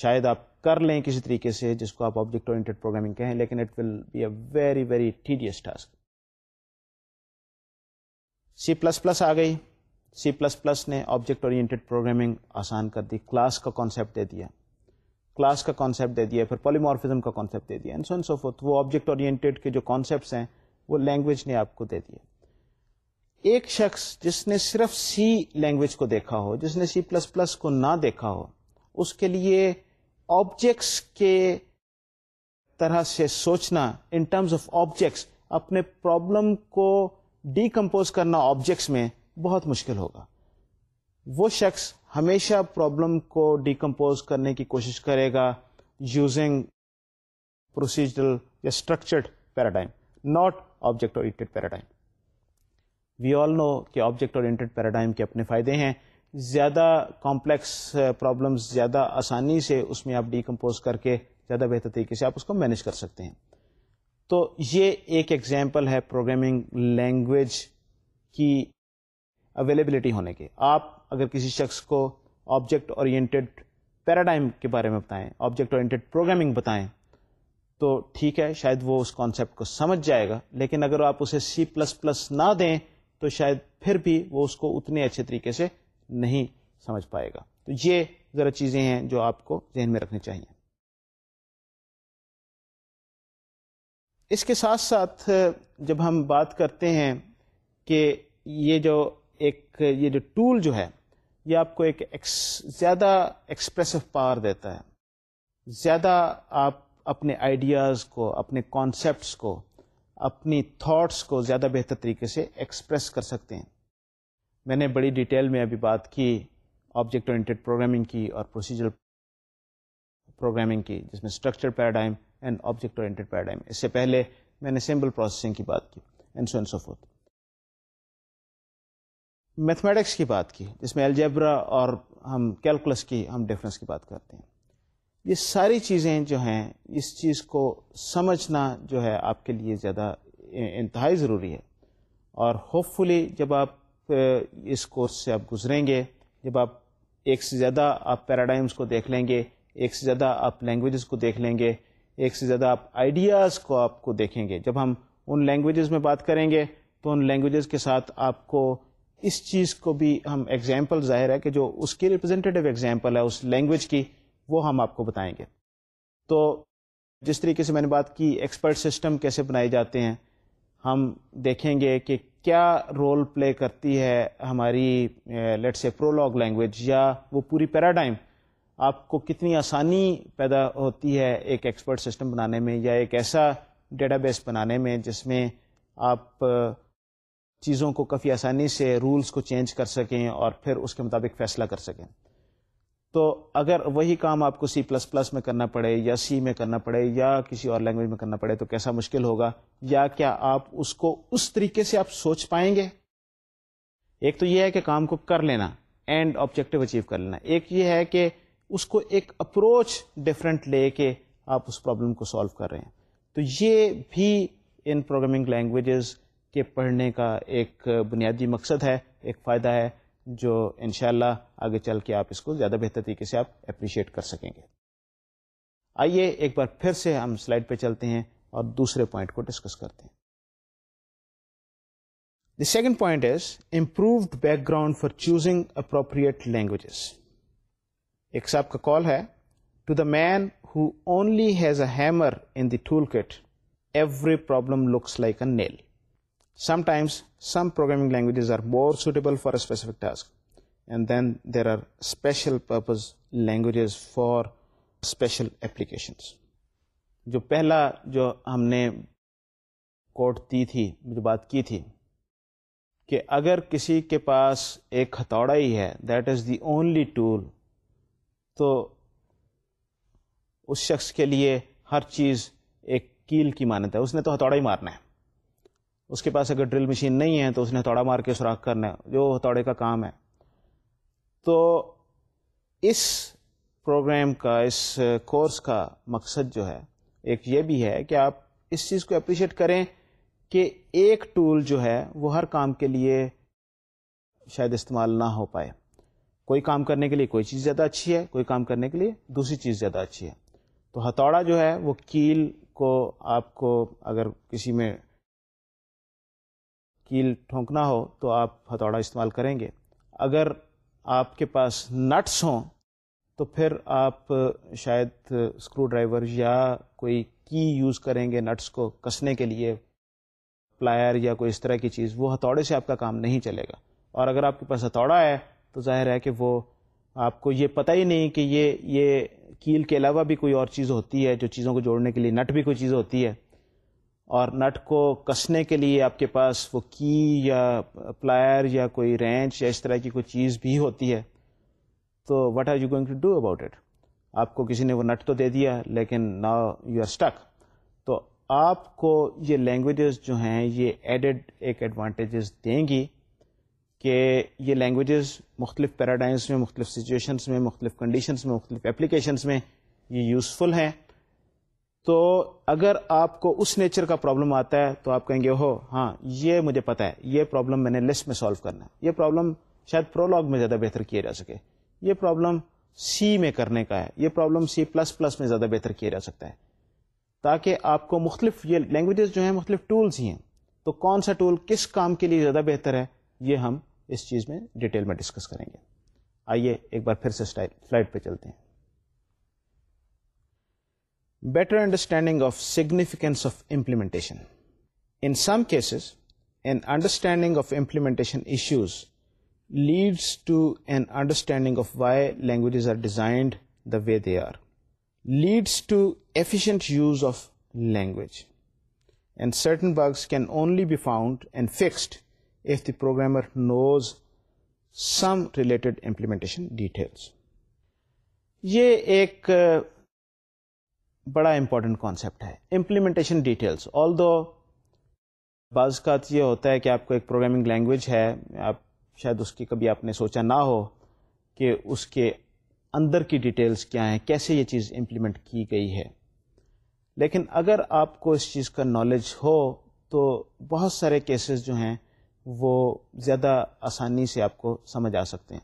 شاید آپ کر لیں کسی طریقے سے جس کو آپ آبجیکٹ اورینٹیڈ پروگرامنگ کہیں لیکن it will be a very very tedious task C plus plus آ گئی سی پلس پلس نے آبجیکٹ اورینٹیڈ پروگرامنگ آسان کر دی کلاس کا کانسیپٹ دے دیا کلاس کا کانسیپٹ دے دے دیا دیا پھر پولیمارفزم کا کانسیپٹ وہ آبجیکٹ اورینٹیڈ کے جو کانسیپٹس ہیں وہ لینگویج نے آپ کو دے دیا ایک شخص جس نے صرف سی لینگویج کو دیکھا ہو جس نے سی پلس پلس کو نہ دیکھا ہو اس کے لیے آبجیکٹس کے طرح سے سوچنا ان ٹرمز آف آبجیکٹس اپنے پرابلم کو ڈیکمپوز کرنا آبجیکٹس میں بہت مشکل ہوگا وہ شخص ہمیشہ پرابلم کو ڈیکمپوز کرنے کی کوشش کرے گا یوزنگ پروسیجرل یا structured paradigm not object oriented paradigm we all know کہ آبجیکٹ اورینٹیڈ پیراڈائم کے اپنے فائدے ہیں زیادہ کمپلیکس پرابلمس زیادہ آسانی سے اس میں آپ ڈیکمپوز کر کے زیادہ بہتر طریقے سے آپ اس کو مینیج کر سکتے ہیں تو یہ ایک ایگزامپل ہے پروگرامنگ لینگویج کی اویلیبلٹی ہونے کے آپ اگر کسی شخص کو آبجیکٹ اورینٹیڈ پیراڈائم کے بارے میں بتائیں آبجیکٹ اورینٹیڈ پروگرامنگ بتائیں تو ٹھیک ہے شاید وہ اس کانسیپٹ کو سمجھ جائے گا لیکن اگر آپ اسے سی پلس پلس نہ دیں تو شاید پھر بھی وہ اس کو اتنے اچھے طریقے سے نہیں سمجھ پائے گا تو یہ ذرا چیزیں ہیں جو آپ کو ذہن میں رکھنی چاہیے اس کے ساتھ ساتھ جب ہم بات کرتے ہیں کہ یہ جو ایک یہ جو ٹول جو ہے یہ آپ کو ایک زیادہ ایکسپریسو پاور دیتا ہے زیادہ آپ اپنے آئیڈیاز کو اپنے کانسیپٹس کو اپنی تھاٹس کو زیادہ بہتر طریقے سے ایکسپریس کر سکتے ہیں میں نے بڑی ڈیٹیل میں ابھی بات کی آبجیکٹ اورینٹیڈ پروگرامنگ کی اور پروسیجر پروگرامنگ کی جس میں structure paradigm and object oriented paradigm اس سے پہلے میں نے سمپل پروسیسنگ کی بات کی اینڈ سو فورتھ میتھمیٹکس کی بات کی جس میں الجیبرا اور ہم کیلکولس کی ہم ڈفرینس کی بات کرتے ہیں یہ ساری چیزیں جو ہیں اس چیز کو سمجھنا جو ہے آپ کے لیے زیادہ انتہائی ضروری ہے اور ہوپ فلی جب آپ اس کورس سے آپ گزریں گے جب آپ ایک سے زیادہ آپ پیراڈائمس کو دیکھ لیں گے ایک سے زیادہ آپ لینگویجز کو دیکھ لیں گے ایک سے زیادہ آپ آئیڈیاز کو آپ کو دیکھیں گے جب ہم ان لینگویجز میں بات کریں گے تو ان لینگویجز کے ساتھ آپ کو اس چیز کو بھی ہم ایگزامپل ظاہر ہے کہ جو اس کی ریپرزینٹیو ایگزامپل ہے اس لینگویج کی وہ ہم آپ کو بتائیں گے تو جس طریقے سے میں نے بات کی ایکسپرٹ سسٹم کیسے بنائے جاتے ہیں ہم دیکھیں گے کہ کیا رول پلے کرتی ہے ہماری لیٹس سے پرولگ لینگویج یا وہ پوری پیراڈائم آپ کو کتنی آسانی پیدا ہوتی ہے ایک ایکسپرٹ سسٹم بنانے میں یا ایک ایسا ڈیٹا بیس بنانے میں جس میں آپ چیزوں کو کافی آسانی سے رولز کو چینج کر سکیں اور پھر اس کے مطابق فیصلہ کر سکیں تو اگر وہی کام آپ کو سی پلس پلس میں کرنا پڑے یا سی میں کرنا پڑے یا کسی اور لینگویج میں کرنا پڑے تو کیسا مشکل ہوگا یا کیا آپ اس کو اس طریقے سے آپ سوچ پائیں گے ایک تو یہ ہے کہ کام کو کر لینا اینڈ آبجیکٹو اچیو کر لینا ایک یہ ہے کہ اس کو ایک اپروچ ڈفرینٹ لے کے آپ اس پرابلم کو سالو کر رہے ہیں تو یہ بھی ان پروگرامنگ لینگویجز کے پڑھنے کا ایک بنیادی مقصد ہے ایک فائدہ ہے جو انشاءاللہ شاء آگے چل کے آپ اس کو زیادہ بہتر طریقے سے آپ اپریشیٹ کر سکیں گے آئیے ایک بار پھر سے ہم سلائڈ پہ چلتے ہیں اور دوسرے پوائنٹ کو ڈسکس کرتے ہیں the second point is improved background for choosing appropriate languages ایک صاحب کا کال ہے to the man who only has a hammer in the toolkit every problem looks like a nail sometimes some programming languages are more suitable for a specific task and then there are special purpose languages for special applications جو پہلا جو ہم نے کوٹ دی تھی جو بات کی تھی کہ اگر کسی کے پاس ایک ہتھوڑا ہی ہے that is the only tool تو اس شخص کے لیے ہر چیز ایک کیل کی مانت ہے اس نے تو ہتھوڑا ہی مارنا ہے اس کے پاس اگر ڈرل مشین نہیں ہے تو اس نے ہتھوڑا مار کے سوراخ کرنا ہے جو ہتھوڑے کا کام ہے تو اس پروگرام کا اس کورس کا مقصد جو ہے ایک یہ بھی ہے کہ آپ اس چیز کو اپریشیٹ کریں کہ ایک ٹول جو ہے وہ ہر کام کے لیے شاید استعمال نہ ہو پائے کوئی کام کرنے کے لیے کوئی چیز زیادہ اچھی ہے کوئی کام کرنے کے لیے دوسری چیز زیادہ اچھی ہے تو ہتھوڑا جو ہے وہ کیل کو آپ کو اگر کسی میں کیل ٹھونکنا ہو تو آپ ہتھوڑا استعمال کریں گے اگر آپ کے پاس نٹس ہوں تو پھر آپ شاید اسکرو ڈرائیور یا کوئی کی یوز کریں گے نٹس کو کسنے کے لیے پلائر یا کوئی اس طرح کی چیز وہ ہتھوڑے سے آپ کا کام نہیں چلے گا اور اگر آپ کے پاس ہتھوڑا ہے تو ظاہر ہے کہ وہ آپ کو یہ پتہ ہی نہیں کہ یہ یہ کیل کے علاوہ بھی کوئی اور چیز ہوتی ہے جو چیزوں کو جوڑنے کے لیے نٹ بھی کوئی چیز ہوتی ہے اور نٹ کو کسنے کے لیے آپ کے پاس وہ کی یا پلائر یا کوئی رینچ یا اس طرح کی کوئی چیز بھی ہوتی ہے تو what are you going to do about it آپ کو کسی نے وہ نٹ تو دے دیا لیکن نا یو آر اسٹک تو آپ کو یہ لینگویجز جو ہیں یہ ایڈڈ ایک ایڈوانٹیجز دیں گی کہ یہ لینگویجز مختلف پیراڈائمس میں مختلف سچویشنس میں مختلف کنڈیشنس میں مختلف اپلیکیشنس میں یہ یوزفل ہیں تو اگر آپ کو اس نیچر کا پرابلم آتا ہے تو آپ کہیں گے ہو ہاں یہ مجھے پتہ ہے یہ پرابلم میں نے لسٹ میں سالو کرنا ہے یہ پرابلم شاید پرولاگ میں زیادہ بہتر کیا جا سکے یہ پرابلم سی میں کرنے کا ہے یہ پرابلم سی پلس پلس میں زیادہ بہتر کیا جا سکتا ہے تاکہ آپ کو مختلف یہ لینگویجز جو ہیں مختلف ٹولز ہی ہیں تو کون سا ٹول کس کام کے لیے زیادہ بہتر ہے یہ ہم اس چیز میں ڈیٹیل میں ڈسکس کریں گے آئیے ایک بار پھر سے فلائٹ پہ چلتے ہیں better understanding of significance of implementation in some cases an understanding of implementation issues leads to an understanding of why languages are designed the way are leads to efficient use of language and certain bugs can only be found and fixed if the programmer knows some related implementation details. یہ ایک بڑا important concept ہے implementation details آل دو بعض کا یہ ہوتا ہے کہ آپ کو ایک پروگرامنگ لینگویج ہے آپ شاید اس کی کبھی آپ نے سوچا نہ ہو کہ اس کے اندر کی ڈیٹیلس کیا ہیں کیسے یہ چیز امپلیمنٹ کی گئی ہے لیکن اگر آپ کو اس چیز کا نالج ہو تو بہت سارے کیسز جو ہیں وہ زیادہ آسانی سے آپ کو سمجھ آ سکتے ہیں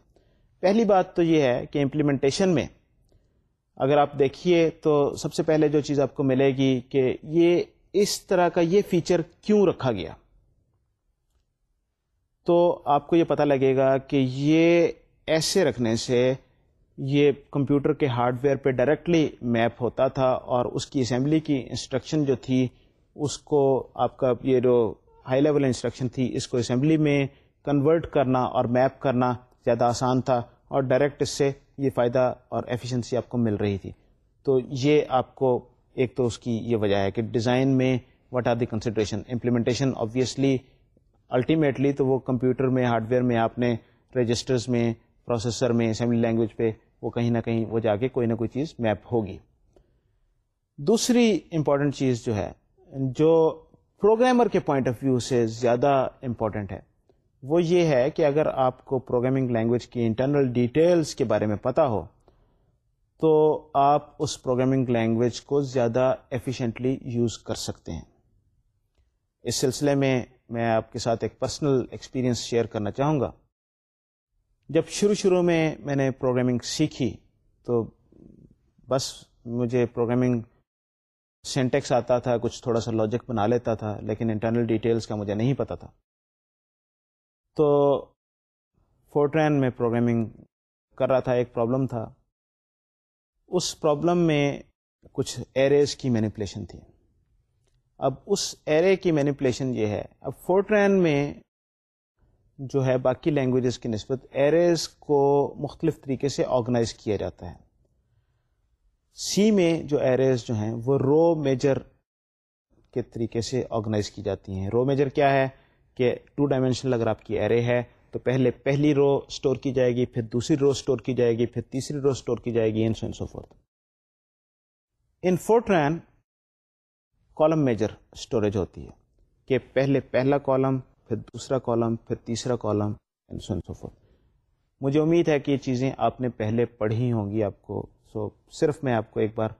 پہلی بات تو یہ ہے کہ امپلیمنٹیشن میں اگر آپ دیکھیے تو سب سے پہلے جو چیز آپ کو ملے گی کہ یہ اس طرح کا یہ فیچر کیوں رکھا گیا تو آپ کو یہ پتہ لگے گا کہ یہ ایسے رکھنے سے یہ کمپیوٹر کے ہارڈ ویئر پہ ڈائریکٹلی میپ ہوتا تھا اور اس کی اسمبلی کی انسٹرکشن جو تھی اس کو آپ کا یہ جو ہائی لیول انسٹرکشن تھی اس کو اسمبلی میں کنورٹ کرنا اور میپ کرنا زیادہ آسان تھا اور ڈائریکٹ اس سے یہ فائدہ اور ایفیشنسی آپ کو مل رہی تھی تو یہ آپ کو ایک تو اس کی یہ وجہ ہے کہ ڈیزائن میں what are the consideration implementation obviously ultimately تو وہ کمپیوٹر میں ہارڈ ویئر میں آپ نے رجسٹرز میں پروسیسر میں اسمبلی لینگویج پہ وہ کہیں نہ کہیں وہ جا کے کوئی نہ کوئی چیز میپ ہوگی دوسری امپورٹنٹ چیز جو ہے جو پروگرامر کے پوائنٹ آف ویو سے زیادہ امپورٹنٹ ہے وہ یہ ہے کہ اگر آپ کو پروگرامنگ لینگویج کی انٹرنل ڈیٹیلز کے بارے میں پتہ ہو تو آپ اس پروگرامنگ لینگویج کو زیادہ ایفیشینٹلی یوز کر سکتے ہیں اس سلسلے میں میں آپ کے ساتھ ایک پرسنل ایکسپیرینس شیئر کرنا چاہوں گا جب شروع شروع میں میں نے پروگرامنگ سیکھی تو بس مجھے پروگرامنگ سینٹیکس آتا تھا کچھ تھوڑا سا لاجک بنا لیتا تھا لیکن انٹرنل ڈیٹیلز کا مجھے نہیں پتا تھا تو فورٹرین میں پروگرامنگ کر رہا تھا ایک پرابلم تھا اس پرابلم میں کچھ ایریز کی مینیپولیشن تھی اب اس ایرے کی مینیپولیشن یہ ہے اب فورٹرین میں جو ہے باقی لینگویجز کی نسبت ایریز کو مختلف طریقے سے آرگنائز کیا جاتا ہے سی میں جو ایریز جو ہیں وہ رو میجر کے طریقے سے آرگنائز کی جاتی ہیں رو میجر کیا ہے کہ ٹو ڈائمینشنل اگر آپ کی ایرے ہے تو پہلے پہلی رو اسٹور کی جائے گی پھر دوسری رو اسٹور کی جائے گی پھر تیسری رو اسٹور کی جائے گی in so forth in Fortran column major storage ہوتی ہے کہ پہلے پہلا کالم پھر دوسرا کالم پھر تیسرا کالم سو فورتھ مجھے امید ہے کہ یہ چیزیں آپ نے پہلے پڑھی ہوں گی آپ کو صرف میں آپ کو ایک بار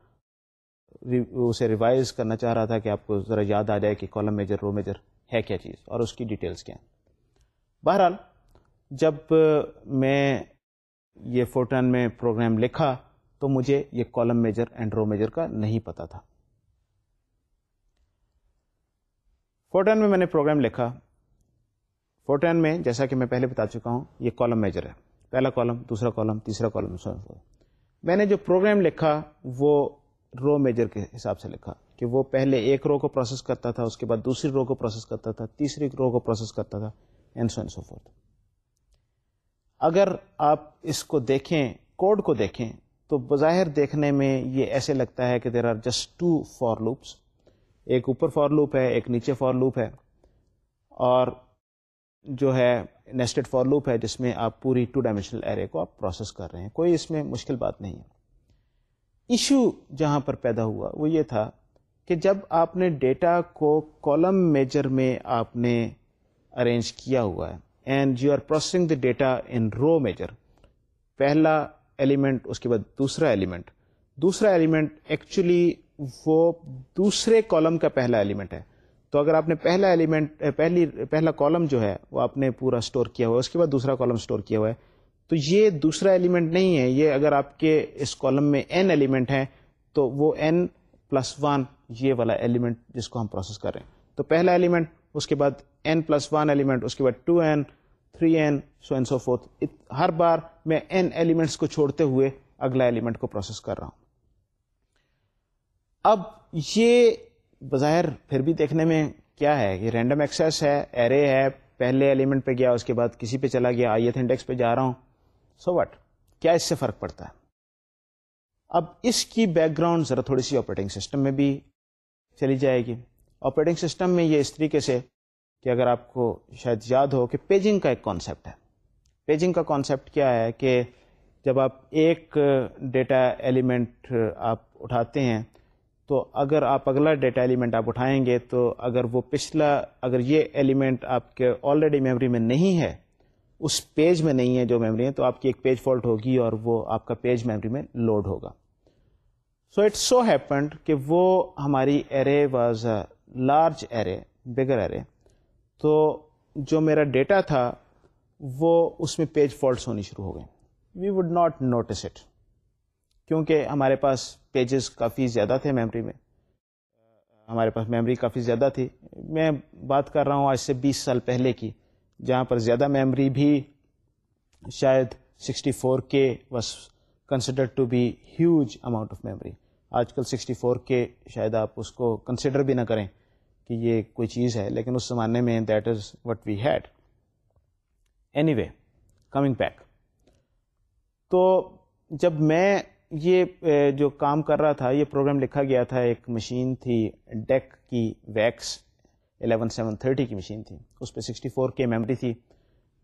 اسے ریوائز کرنا چاہ رہا تھا کہ آپ کو ذرا یاد آ جائے کہ کالم میجر رو میجر ہے کیا چیز اور اس کی ڈیٹیلز کیا ہیں بہرحال جب میں یہ فورٹین میں پروگرام لکھا تو مجھے یہ column major and row major کا نہیں پتا تھا فورٹین میں میں نے پروگرام لکھا فورٹین میں جیسا کہ میں پہلے بتا چکا ہوں یہ کالم میجر ہے پہلا کالم دوسرا کالم تیسرا کالم میں نے جو پروگرام لکھا وہ رو میجر کے حساب سے لکھا کہ وہ پہلے ایک رو کو پروسیس کرتا تھا اس کے بعد دوسری رو کو پروسیس کرتا تھا تیسری رو کو پروسیس کرتا تھا فورتھ اگر آپ اس کو دیکھیں کوڈ کو دیکھیں تو بظاہر دیکھنے میں یہ ایسے لگتا ہے کہ there are just two for loops ایک اوپر فار لوپ ہے ایک نیچے فار لوپ ہے اور جو ہے نیسٹڈ فار لوپ ہے جس میں آپ پوری ٹو ڈائمینشنل ایریا کو آپ پروسیس کر رہے ہیں کوئی اس میں مشکل بات نہیں ہے ایشو جہاں پر پیدا ہوا وہ یہ تھا کہ جب آپ نے ڈیٹا کو کالم میجر میں آپ نے ارینج کیا ہوا ہے and you are processing the data in row major پہلا ایلیمنٹ اس کے بعد دوسرا ایلیمنٹ دوسرا ایلیمنٹ ایکچولی وہ دوسرے کالم کا پہلا ایلیمنٹ ہے تو اگر آپ نے پہلا ایلیمنٹ پہلی پہلا کالم جو ہے وہ آپ نے پورا کیا کیا ہوا ہوا ہے ہے اس کے بعد دوسرا کالم تو یہ دوسرا ایلیمنٹ نہیں ہے یہ اگر آپ کے اس کالم میں ایلیمنٹ ہیں تو وہ پلس ون یہ والا ایلیمنٹ جس کو ہم پروسیس کر رہے ہیں تو پہلا ایلیمنٹ اس کے بعد این پلس ون ایلیمنٹ اس کے بعد two n three n so so forth ہر بار میں این ایلیمنٹس کو چھوڑتے ہوئے اگلا ایلیمنٹ کو پروسیس کر رہا ہوں اب یہ بظاہر پھر بھی دیکھنے میں کیا ہے یہ رینڈم ایکسیس ہے ایرے ہے پہلے ایلیمنٹ پہ گیا اس کے بعد کسی پہ چلا گیا آئی ایتھ انڈیکس پہ جا رہا ہوں سو so وٹ کیا اس سے فرق پڑتا ہے اب اس کی بیک گراؤنڈ ذرا تھوڑی سی آپریٹنگ سسٹم میں بھی چلی جائے گی آپریٹنگ سسٹم میں یہ اس طریقے سے کہ اگر آپ کو شاید یاد ہو کہ پیجنگ کا ایک کانسیپٹ ہے پیجنگ کا کانسیپٹ کیا ہے کہ جب آپ ایک ڈیٹا ایلیمنٹ آپ اٹھاتے ہیں تو اگر آپ اگلا ڈیٹا ایلیمنٹ آپ اٹھائیں گے تو اگر وہ پچھلا اگر یہ ایلیمنٹ آپ کے آلریڈی میموری میں نہیں ہے اس پیج میں نہیں ہے جو میموری ہے تو آپ کی ایک پیج فالٹ ہوگی اور وہ آپ کا پیج میموری میں لوڈ ہوگا سو اٹ سو ہیپنڈ کہ وہ ہماری array was a large array bigger array تو جو میرا ڈیٹا تھا وہ اس میں پیج فالٹس ہونی شروع ہو گئے we would not notice it کیونکہ ہمارے پاس پیجز کافی زیادہ تھے میمری میں ہمارے پاس میمری کافی زیادہ تھی میں بات کر رہا ہوں آج سے بیس سال پہلے کی جہاں پر زیادہ میمری بھی شاید سکسٹی فور کے was considered to be huge amount of memory آج کل سکسٹی فور کے شاید آپ اس کو کنسیڈر بھی نہ کریں کہ یہ کوئی چیز ہے لیکن اس زمانے میں that is what we had anyway coming back تو جب میں یہ جو کام کر رہا تھا یہ پروگرام لکھا گیا تھا ایک مشین تھی ڈیک کی ویکس الیون سیون تھرٹی کی مشین تھی اس پہ سکسٹی فور کے میموری تھی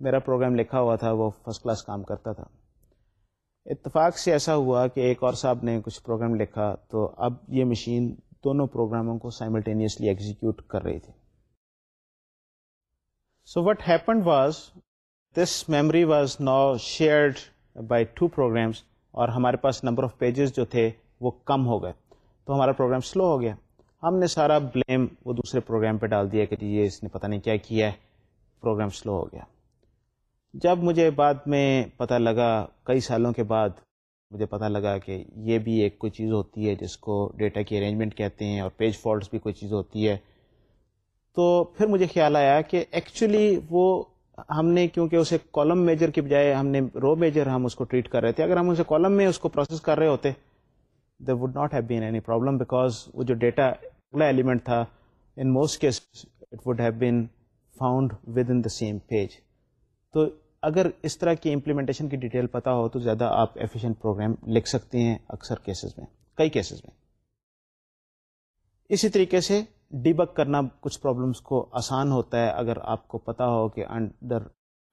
میرا پروگرام لکھا ہوا تھا وہ فرسٹ کلاس کام کرتا تھا اتفاق سے ایسا ہوا کہ ایک اور صاحب نے کچھ پروگرام لکھا تو اب یہ مشین دونوں پروگراموں کو سائملٹینیسلی ایگزیکیوٹ کر رہی تھی so what happened was this memory was now shared by two programs اور ہمارے پاس نمبر آف پیجز جو تھے وہ کم ہو گئے تو ہمارا پروگرام سلو ہو گیا ہم نے سارا بلیم وہ دوسرے پروگرام پہ ڈال دیا کہ جی یہ اس نے پتہ نہیں کیا کیا ہے پروگرام سلو ہو گیا جب مجھے بعد میں پتہ لگا کئی سالوں کے بعد مجھے پتہ لگا کہ یہ بھی ایک کوئی چیز ہوتی ہے جس کو ڈیٹا کی ارینجمنٹ کہتے ہیں اور پیج فالٹس بھی کوئی چیز ہوتی ہے تو پھر مجھے خیال آیا کہ ایکچولی وہ ہم نے کیونکہ اسے کالم میجر کی بجائے ہم نے رو میجر ہم اس کو ٹریٹ کر رہے تھے اگر ہم اسے کالم میں اس کو پروسیس کر رہے ہوتے they would not have been any problem because وہ جو ڈیٹا اگلا ایلیمنٹ تھا in most case it would have been found within the same page تو اگر اس طرح کی امپلیمنٹیشن کی ڈیٹیل پتا ہو تو زیادہ آپ ایفیشینٹ پروگرام لکھ سکتے ہیں اکثر کیسز میں کئی کیسز میں اسی طریقے سے ڈیبک کرنا کچھ پرابلمس کو آسان ہوتا ہے اگر آپ کو پتا ہو کہ انڈر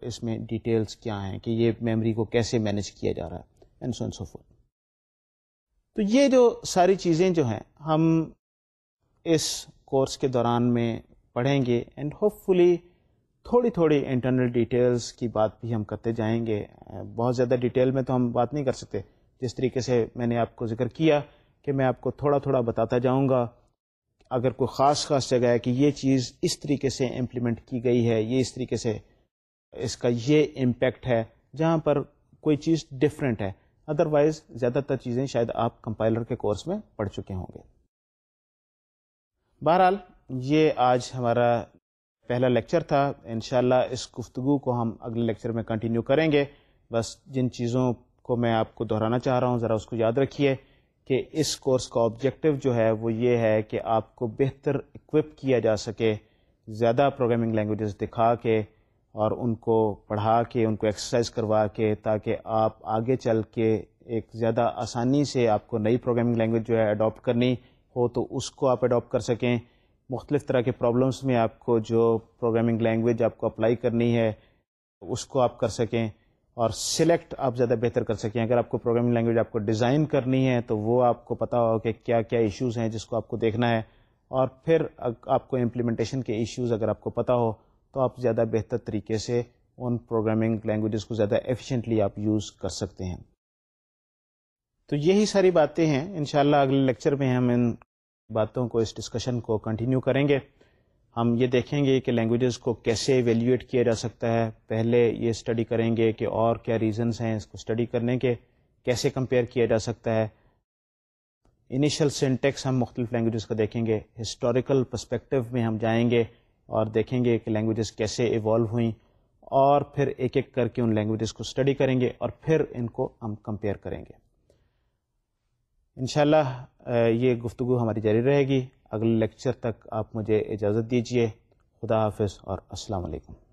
اس میں ڈیٹیلس کیا ہیں کہ یہ میموری کو کیسے مینیج کیا جا رہا ہے اینڈ سوینس آف تو یہ جو ساری چیزیں جو ہیں ہم اس کورس کے دوران میں پڑھیں گے اینڈ ہوپ فلی تھوڑی تھوڑی انٹرنل ڈیٹیلس کی بات بھی ہم کرتے جائیں گے بہت زیادہ ڈیٹیل میں تو ہم بات نہیں کر سکتے جس طریقے سے میں نے آپ کو ذکر کیا کہ میں آپ کو تھوڑا تھوڑا بتاتا جاؤں گا اگر کوئی خاص خاص جگہ ہے کہ یہ چیز اس طریقے سے امپلیمنٹ کی گئی ہے یہ اس طریقے سے اس کا یہ امپیکٹ ہے جہاں پر کوئی چیز ڈفرینٹ ہے ادروائز زیادہ تر چیزیں شاید آپ کمپائلر کے کورس میں پڑھ چکے ہوں گے بہرحال یہ آج ہمارا پہلا لیکچر تھا انشاءاللہ اس گفتگو کو ہم اگلے لیکچر میں کنٹینیو کریں گے بس جن چیزوں کو میں آپ کو دہرانا چاہ رہا ہوں ذرا اس کو یاد رکھیے کہ اس کورس کا آبجیکٹو جو ہے وہ یہ ہے کہ آپ کو بہتر اکوپ کیا جا سکے زیادہ پروگرامنگ لینگویجز دکھا کے اور ان کو پڑھا کے ان کو ایکسرسائز کروا کے تاکہ آپ آگے چل کے ایک زیادہ آسانی سے آپ کو نئی پروگرامنگ لینگویج جو ہے اڈاپٹ کرنی ہو تو اس کو آپ اڈاپٹ کر سکیں مختلف طرح کے پرابلمس میں آپ کو جو پروگرامنگ لینگویج آپ کو اپلائی کرنی ہے اس کو آپ کر سکیں اور سلیکٹ آپ زیادہ بہتر کر سکیں اگر آپ کو پروگرامنگ لینگویج آپ کو ڈیزائن کرنی ہے تو وہ آپ کو پتا ہو کہ کیا کیا ایشوز ہیں جس کو آپ کو دیکھنا ہے اور پھر آپ کو امپلیمنٹیشن کے ایشوز اگر آپ کو پتا ہو تو آپ زیادہ بہتر طریقے سے ان پروگرامنگ لینگویجز کو زیادہ ایفیشینٹلی آپ یوز کر سکتے ہیں تو یہی ساری باتیں ہیں انشاءاللہ اگلے لیکچر میں ہم ان باتوں کو اس ڈسکشن کو کنٹینیو کریں گے ہم یہ دیکھیں گے کہ لینگویجز کو کیسے ایویلیویٹ کیا جا سکتا ہے پہلے یہ اسٹڈی کریں گے کہ اور کیا ریزنس ہیں اس کو اسٹڈی کرنے کے کیسے کمپیئر کیا جا سکتا ہے انیشیل سینٹیکس ہم مختلف لینگویجز کو دیکھیں گے ہسٹوریکل پرسپیکٹو میں ہم جائیں گے اور دیکھیں گے کہ لینگویجز کیسے ایوالو ہوئیں اور پھر ایک ایک کر کے ان لینگویجز کو اسٹڈی کریں گے اور پھر ان کو ہم کمپیئر کریں گے انشاءاللہ یہ گفتگو ہماری جاری رہے گی اگلے لیکچر تک آپ مجھے اجازت دیجیے خدا حافظ اور السلام علیکم